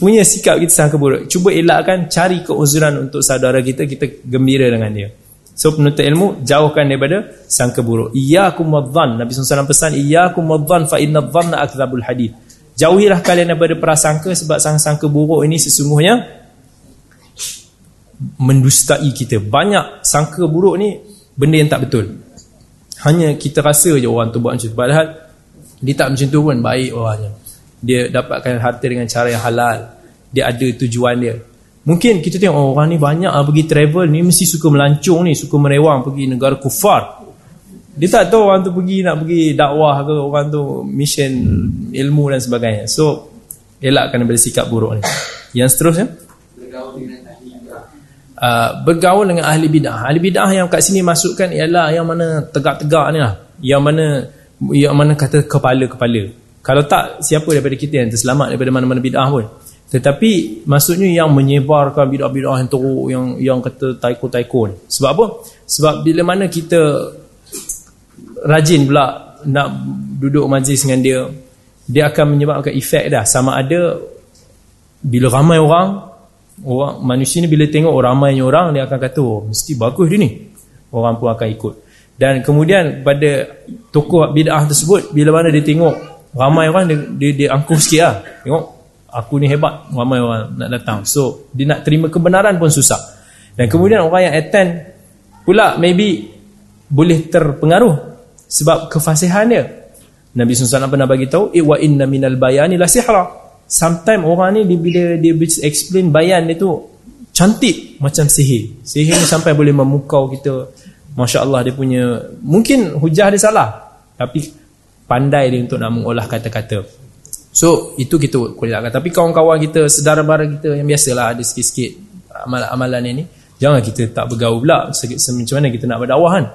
punya sikap kita sangka buruk cuba elakkan cari keuzuran untuk saudara kita kita gembira dengan dia so penuntut ilmu jauhkan daripada sangka buruk. Iyyakum wadh-dhann Nabi SAW pesan iyyakum wadh-dhann fa inna dhanna akdzabul hadith. Jauhilah kalian daripada prasangka sebab sangka buruk ini sesungguhnya mendustai kita. Banyak sangka buruk ni benda yang tak betul. Hanya kita rasa je orang tu buat macam tu. Padahal dia tak macam tu pun baik orangnya. Dia dapatkan harta dengan cara yang halal. Dia ada tujuan dia mungkin kita tengok oh, orang ni banyak lah pergi travel ni mesti suka melancong ni suka merewang pergi negara kufar dia tak tahu orang tu pergi nak pergi dakwah ke orang tu mission ilmu dan sebagainya so elakkan daripada sikap buruk ni yang seterusnya Uh, bergaul dengan ahli bid'ah. Ahli bid'ah yang kat sini masukkan ialah yang mana tegak-tegak ni lah. Yang mana yang mana kata kepala-kepala. Kalau tak, siapa daripada kita yang terselamat daripada mana-mana bid'ah pun. Tetapi, maksudnya yang menyebarkan bid'ah-bid'ah yang teruk, yang yang kata taiko-taiko ni. Sebab apa? Sebab bila mana kita rajin pula nak duduk majlis dengan dia, dia akan menyebabkan efek dah. Sama ada, bila ramai orang, orang manusia ni bila tengok ramainya orang, dia akan kata, oh, mesti bagus dia ni. Orang pun akan ikut. Dan kemudian pada tokoh bid'ah tersebut, bila mana dia tengok ramai orang dia, dia, dia angkuh sikit lah tengok aku ni hebat ramai orang nak datang. So dia nak terima kebenaran pun susah. Dan kemudian orang yang attend pula maybe boleh terpengaruh sebab kefasihan dia. Nabi SAW pernah bagi tahu wa inna minal bayani la sihra. Sometimes orang ni dia, bila dia explain bayan dia tu cantik macam sihir. Sihir ni sampai boleh memukau kita. Masya Allah dia punya mungkin hujah dia salah tapi pandai dia untuk nak mengolah kata-kata so itu kita kuliahkan tapi kawan-kawan kita sedara-mara kita yang biasalah ada sikit-sikit amalan-amalan ini jangan kita tak bergaul pula macam mana kita nak berdakwah kan.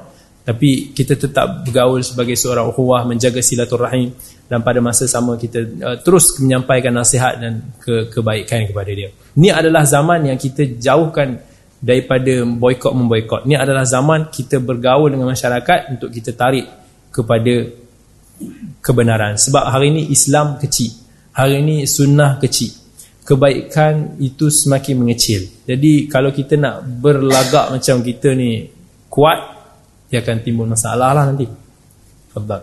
Tapi kita tetap bergaul sebagai seorang ukhuwah menjaga silaturahim dan pada masa sama kita uh, terus menyampaikan nasihat dan ke kebaikan kepada dia. Ini adalah zaman yang kita jauhkan daripada boykot memboykot ini adalah zaman kita bergaul dengan masyarakat untuk kita tarik kepada kebenaran. Sebab hari ini Islam kecil. Hari ini sunnah kecil. Kebaikan itu semakin mengecil. Jadi kalau kita nak berlagak macam kita ni kuat dia akan timbul masalah lah nanti. Sebab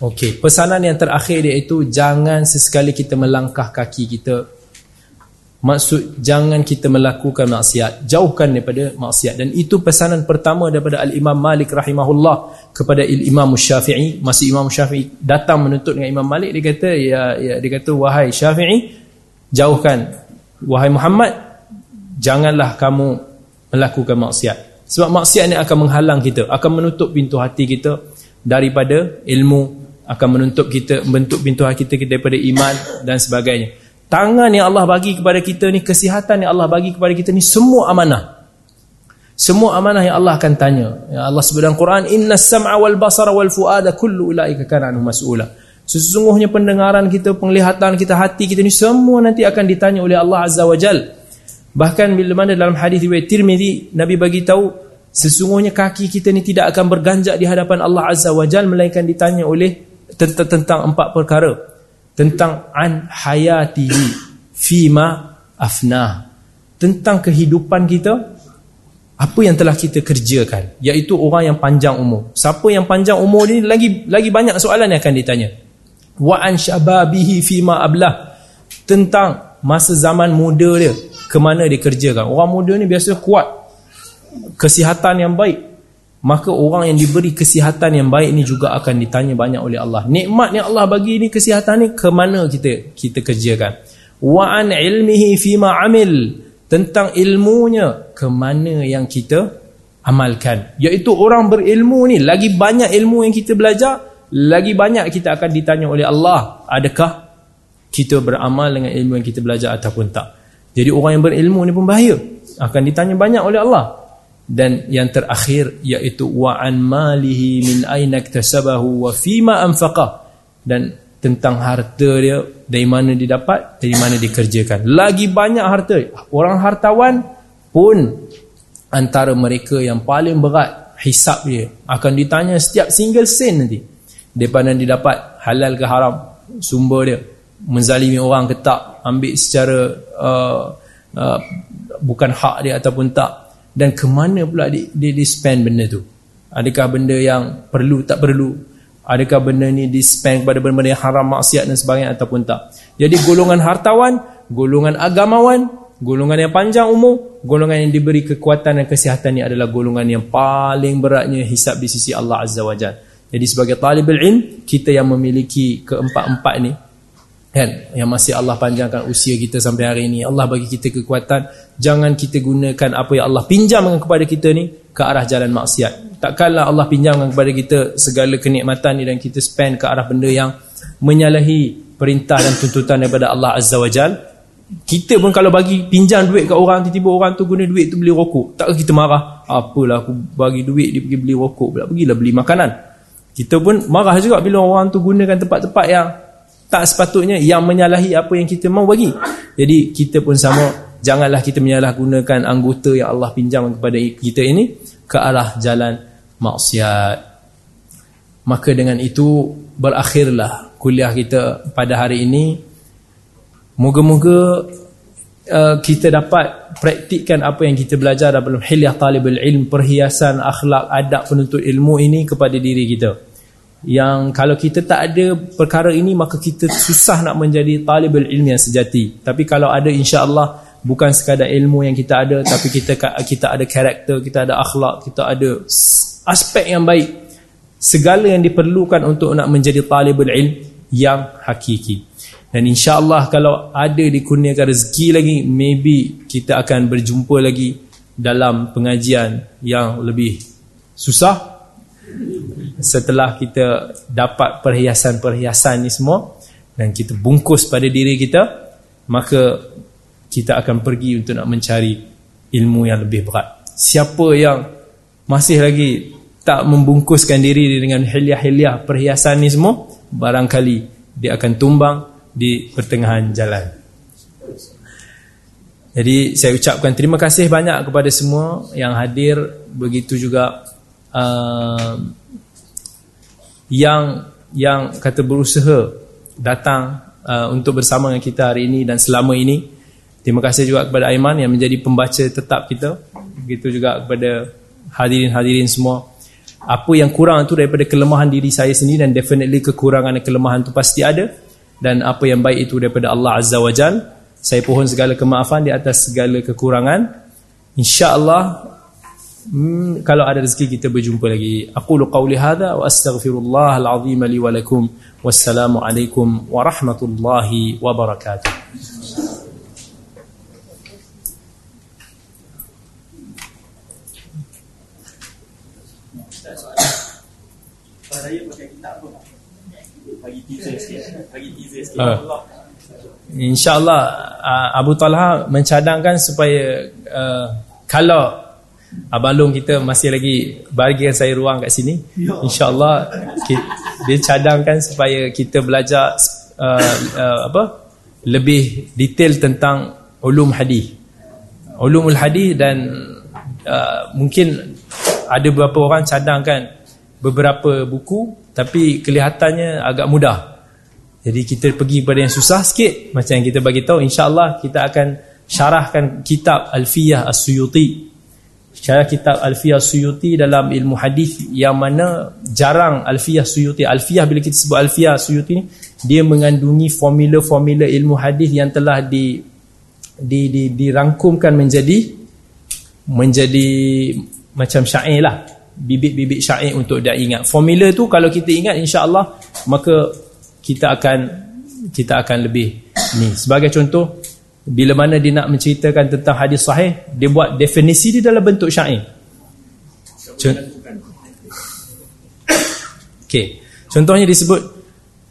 Okey, pesanan yang terakhir iaitu jangan sesekali kita melangkah kaki kita Maksud jangan kita melakukan maksiat. Jauhkan daripada maksiat. Dan itu pesanan pertama daripada Al-Imam Malik rahimahullah Kepada Imam Syafi'i. Masa Imam Syafi'i datang menuntut dengan Imam Malik Dia kata, ya, ya, dia kata Wahai Syafi'i Jauhkan. Wahai Muhammad Janganlah kamu melakukan maksiat. Sebab maksiat ini akan menghalang kita Akan menutup pintu hati kita Daripada ilmu Akan menutup kita Membentuk pintu hati kita daripada iman Dan sebagainya Tangan yang Allah bagi kepada kita ni, kesihatan yang Allah bagi kepada kita ni semua amanah. Semua amanah yang Allah akan tanya. Ya Allah dalam Quran, "Inna sam'a wal basara wal fuada kullu ulaika kana anhu mas'ula." Sesungguhnya pendengaran kita, penglihatan kita, hati kita ni semua nanti akan ditanya oleh Allah Azza wa Jal. Bahkan bila mana dalam hadis riwayat Tirmizi, Nabi bagi tahu sesungguhnya kaki kita ni tidak akan berganjak di hadapan Allah Azza wa Jal melainkan ditanya oleh tentang empat perkara tentang an hayatihi fima afna. Tentang kehidupan kita apa yang telah kita kerjakan iaitu orang yang panjang umur. Siapa yang panjang umur ni lagi lagi banyak soalan yang akan ditanya. Wa an shababihi fima ablah. Tentang masa zaman muda dia ke mana dia kerjakan. Orang muda ni biasa kuat kesihatan yang baik maka orang yang diberi kesihatan yang baik ni juga akan ditanya banyak oleh Allah. Nikmat yang Allah bagi ni kesihatan ni ke mana kita kita kerjakan? Wa an ilmihi fima amil. Tentang ilmunya ke mana yang kita amalkan? Iaitu orang berilmu ni lagi banyak ilmu yang kita belajar lagi banyak kita akan ditanya oleh Allah adakah kita beramal dengan ilmu yang kita belajar ataupun tak? Jadi orang yang berilmu ni pun bahaya. Akan ditanya banyak oleh Allah dan yang terakhir iaitu wa an malihi min aina iktasabahu wa fima anfaqa. Dan tentang harta dia dari mana dia dapat dari mana dikerjakan. Lagi banyak harta. Orang hartawan pun antara mereka yang paling berat hisap dia. Akan ditanya setiap single sen nanti. Daripada dia dapat halal ke haram. Sumber dia. Menzalimi orang ke tak. Ambil secara uh, uh, bukan hak dia ataupun tak dan ke mana pula dia, dia, dia spend benda tu? Adakah benda yang perlu tak perlu? Adakah benda ni di spend kepada benda-benda yang haram maksiat dan sebagainya ataupun tak? Jadi golongan hartawan golongan agamawan golongan yang panjang umur golongan yang diberi kekuatan dan kesihatan ni adalah golongan yang paling beratnya hisap di sisi Allah Azza wa Jalla jadi sebagai talibul ilm kita yang memiliki keempat-empat ni kan? Yang masih Allah panjangkan usia kita sampai hari ini. Allah bagi kita kekuatan. Jangan kita gunakan apa yang Allah pinjamkan kepada kita ni ke arah jalan maksiat. Takkanlah Allah pinjamkan kepada kita segala kenikmatan ni dan kita spend ke arah benda yang menyalahi perintah dan tuntutan daripada Allah Azza wa Jal. Kita pun kalau bagi pinjam duit kat orang tiba-tiba orang tu guna duit tu beli rokok takkah kita marah? Apalah aku bagi duit dia pergi beli rokok pula. Pergilah beli makanan. Kita pun marah juga bila orang tu gunakan tempat-tempat yang tak sepatutnya yang menyalahi apa yang kita mau bagi. Jadi kita pun sama janganlah kita menyalahgunakan anggota yang Allah pinjam kepada kita ini ke arah jalan maksiat. Maka dengan itu berakhirlah kuliah kita pada hari ini. Moga-moga uh, kita dapat praktikkan apa yang kita belajar dalam hilyah talibul ilm perhiasan akhlak adab penuntut ilmu ini kepada diri kita yang kalau kita tak ada perkara ini maka kita susah nak menjadi talibul ilmi yang sejati. Tapi kalau ada insya-Allah bukan sekadar ilmu yang kita ada tapi kita kita ada karakter kita ada akhlak kita ada aspek yang baik. Segala yang diperlukan untuk nak menjadi talibul ilm yang hakiki. Dan insya-Allah kalau ada dikurniakan rezeki lagi maybe kita akan berjumpa lagi dalam pengajian yang lebih susah setelah kita dapat perhiasan-perhiasan ni semua dan kita bungkus pada diri kita maka kita akan pergi untuk nak mencari ilmu yang lebih berat. Siapa yang masih lagi tak membungkuskan diri dengan hilyah-hilyah perhiasan ni semua barangkali dia akan tumbang di pertengahan jalan. Jadi saya ucapkan terima kasih banyak kepada semua yang hadir. Begitu juga uh, yang yang kata berusaha datang uh, untuk bersama dengan kita hari ini dan selama ini. Terima kasih juga kepada Aiman yang menjadi pembaca tetap kita. Begitu juga kepada hadirin-hadirin semua. Apa yang kurang itu daripada kelemahan diri saya sendiri dan definitely kekurangan dan kelemahan itu pasti ada. Dan apa yang baik itu daripada Allah Azza wa Jal. Saya pohon segala kemaafan di atas segala kekurangan. InsyaAllah Hmm, kalau ada rezeki kita berjumpa lagi. Aku lu qauli hadza wa astaghfirullah al-azim li wa lakum. Wassalamu alaikum warahmatullahi wabarakatuh. Uh, InsyaAllah Abu Talha mencadangkan supaya uh, kalau Abang Long kita masih lagi bagikan saya ruang kat sini. Ya. InsyaAllah dia cadangkan supaya kita belajar uh, uh, apa lebih detail tentang ulum hadis. Ulumul hadis dan uh, mungkin ada beberapa orang cadangkan beberapa buku tapi kelihatannya agak mudah. Jadi kita pergi pada yang susah sikit macam yang kita bagi tahu insya-Allah kita akan syarahkan kitab Alfiyah As-Suyuti Syarah kitab Alfiyah Suyuti dalam ilmu hadis yang mana jarang Alfiyah Suyuti. Alfiyah bila kita sebut Alfiyah Suyuti ni dia mengandungi formula-formula ilmu hadis yang telah di, di, di dirangkumkan menjadi menjadi macam syair lah. Bibit-bibit syair untuk dia ingat. Formula tu kalau kita ingat insya-Allah maka kita akan kita akan lebih ni. Sebagai contoh bila mana dia nak menceritakan tentang hadis sahih dia buat definisi dia dalam bentuk syair Okay. Contohnya disebut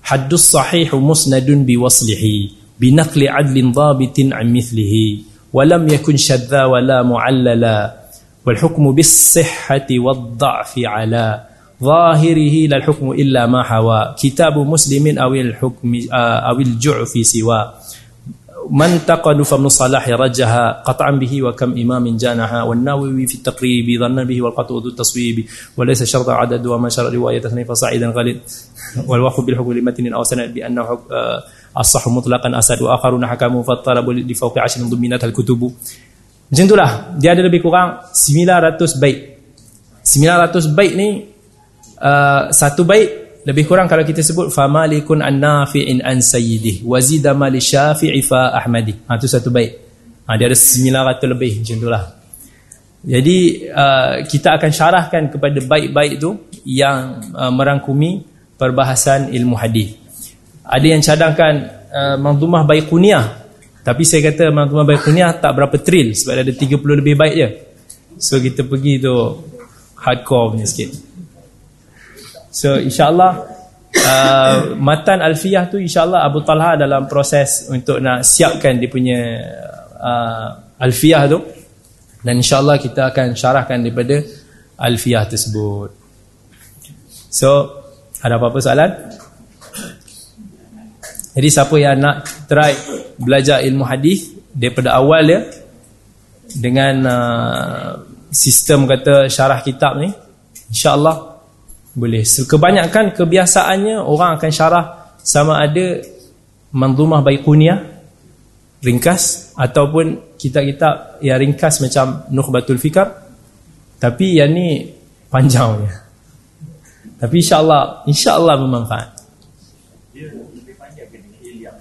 hadus sahih musnadun biwaslihi binaqli adlin dhabitin an mithlihi walam yakun shadza wala muallala wal hukmu bis sihhati wad dha'fi ala zahirihi lal hukmu illa ma hawa kitabu muslimin awil hukmi awil ju'fi siwa من تقل فمن صلاح رجها قطعا به وكم إمام جانها والناوي في التقريب ظنا به والقطع ذو التصويب وليس شرط عدد وما شرع رواية اثنين فصاعدا غلط والوقف بالحكم لمتن أو سند بأنه آه، الصح مطلقا أسد وآخرون حكموا فالطلب لفوق عشر ضمنتها الكتب macam itulah dia ada lebih kurang 900 bait 900 bait ni uh, satu bait lebih kurang kalau kita sebut famalikun an nafi'in an sayyidih wazida mali syafi'i fa ahmadi. Ha tu satu baik ha, dia ada 900 lebih macam itulah jadi uh, kita akan syarahkan kepada baik-baik tu yang uh, merangkumi perbahasan ilmu hadis. Ada yang cadangkan uh, manzumah baikuniah. Tapi saya kata manzumah baikuniah tak berapa trill sebab ada 30 lebih baik je. So kita pergi tu hardcore punya sikit So insyaAllah uh, Matan Alfiyah tu insyaAllah Abu Talha dalam proses Untuk nak siapkan dia punya uh, Alfiyah tu Dan insyaAllah kita akan syarahkan Daripada Alfiyah tersebut So Ada apa-apa soalan? Jadi siapa yang nak Try belajar ilmu hadis Daripada awal dia Dengan uh, Sistem kata syarah kitab ni InsyaAllah boleh kebanyakan kebiasaannya orang akan syarah sama ada manzumah baikuniah ringkas ataupun kitab-kitab yang ringkas macam nukhbatul fikar tapi yang ni panjangnya tapi insyaallah insyaallah bermanfaat. Dia lebih panjang dengan ilyam?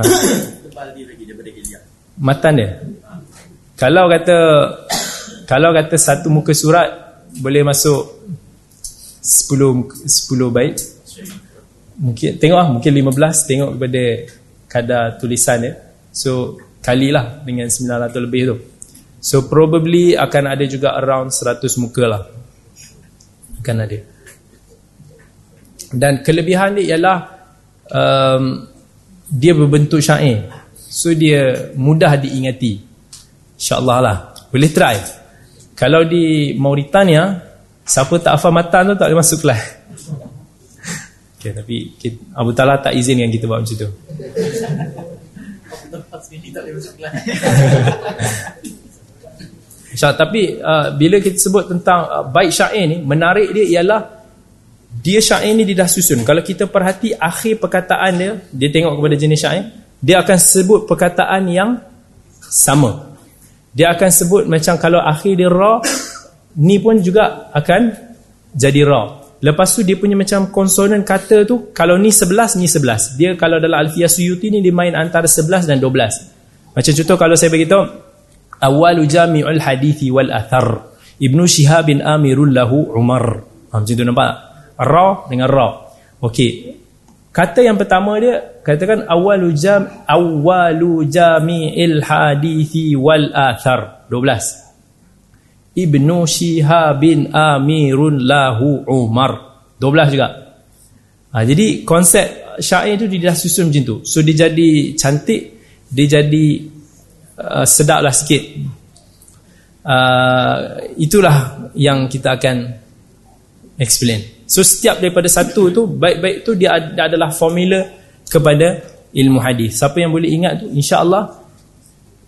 Ha? tebal dia lagi daripada ilyam. Matan dia? Kalau kata kalau kata satu muka surat boleh masuk 10 10 bait. Mungkin tengok lah mungkin 15 tengok kepada kadar tulisan dia. So kalilah dengan 900 lebih tu. So probably akan ada juga around 100 muka lah. Akan ada. Dan kelebihan dia ialah um, dia berbentuk syair. So dia mudah diingati. insyaAllah lah. Boleh try. Kalau di Mauritania Siapa tak hafal matan tu tak boleh masuk kelas. Okay, tapi Abu Talha tak izinkan kita buat macam tu. Insya, tapi uh, bila kita sebut tentang uh, baik syair ni, menarik dia ialah dia syair ni dia dah susun. Kalau kita perhati akhir perkataan dia, dia tengok kepada jenis syair, dia akan sebut perkataan yang sama. Dia akan sebut macam kalau akhir dia ra, ni pun juga akan jadi ra. Lepas tu dia punya macam konsonan kata tu kalau ni 11 ni 11. Dia kalau dalam Alfiyah Suyuti ni dia main antara 11 dan 12. Macam contoh kalau saya bagi tahu awalu jami'ul hadithi wal athar. Ibnu Shihab bin Amirul lahu Umar. Ha, macam tu nampak? Ra dengan ra. Okey. Kata yang pertama dia katakan awalu jam awalu jami'il hadithi wal athar. 12. Ibnu bin Amirun lahu Umar. 12 juga. Ha, jadi konsep syair tu dia dah susun macam tu. So dia jadi cantik dia jadi uh, sedap lah sikit. Uh, itulah yang kita akan explain. So setiap daripada satu tu baik-baik tu dia adalah formula kepada ilmu hadis. Siapa yang boleh ingat tu insya-Allah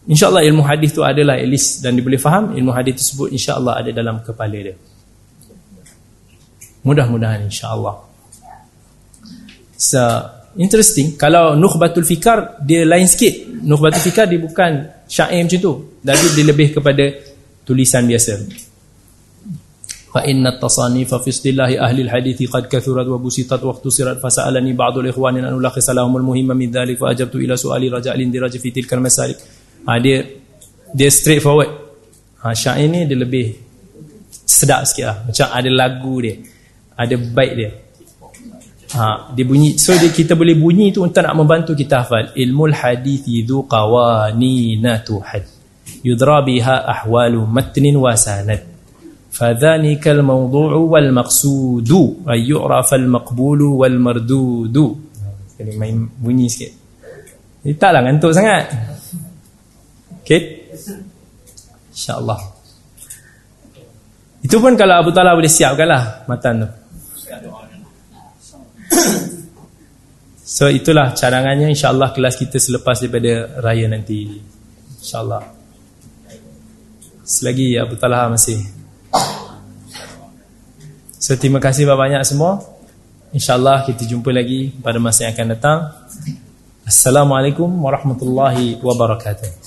InsyaAllah ilmu hadis tu adalah at least dan dia boleh faham ilmu hadis tersebut insyaAllah ada dalam kepala dia. Mudah-mudahan insyaAllah. So, interesting. Kalau Nukhbatul Fikar, dia lain sikit. Nukhbatul Fikar dia bukan syair macam tu. Tapi dia lebih kepada tulisan biasa. فإن التصانيف في اصطلاح أهل الحديث قد كثرت وبسطت واختصرت فسألني بعض الإخوان أن ألخص لهم المهم من ذلك فأجبت إلى سؤالي رجاء الاندراج في تلك المسالك ha, dia dia straight forward ha, syair ni dia lebih sedap sikit lah macam ada lagu dia ada baik dia ha, dia bunyi so dia, kita boleh bunyi tu untuk nak membantu kita hafal ilmul hadithi dhu qawanina tuhad yudra biha ahwalu matnin wa sanad فذلك الموضوع والمقصود أن يعرف المقبول والمردود jadi main bunyi sikit taklah ngantuk sangat Okay InsyaAllah Itu pun kalau Abu Talha boleh siapkan lah Matan tu So itulah cadangannya insya-Allah kelas kita selepas daripada raya nanti. Insya-Allah. Selagi Abu Talha masih. So terima kasih banyak-banyak semua. Insya-Allah kita jumpa lagi pada masa yang akan datang. Assalamualaikum warahmatullahi wabarakatuh.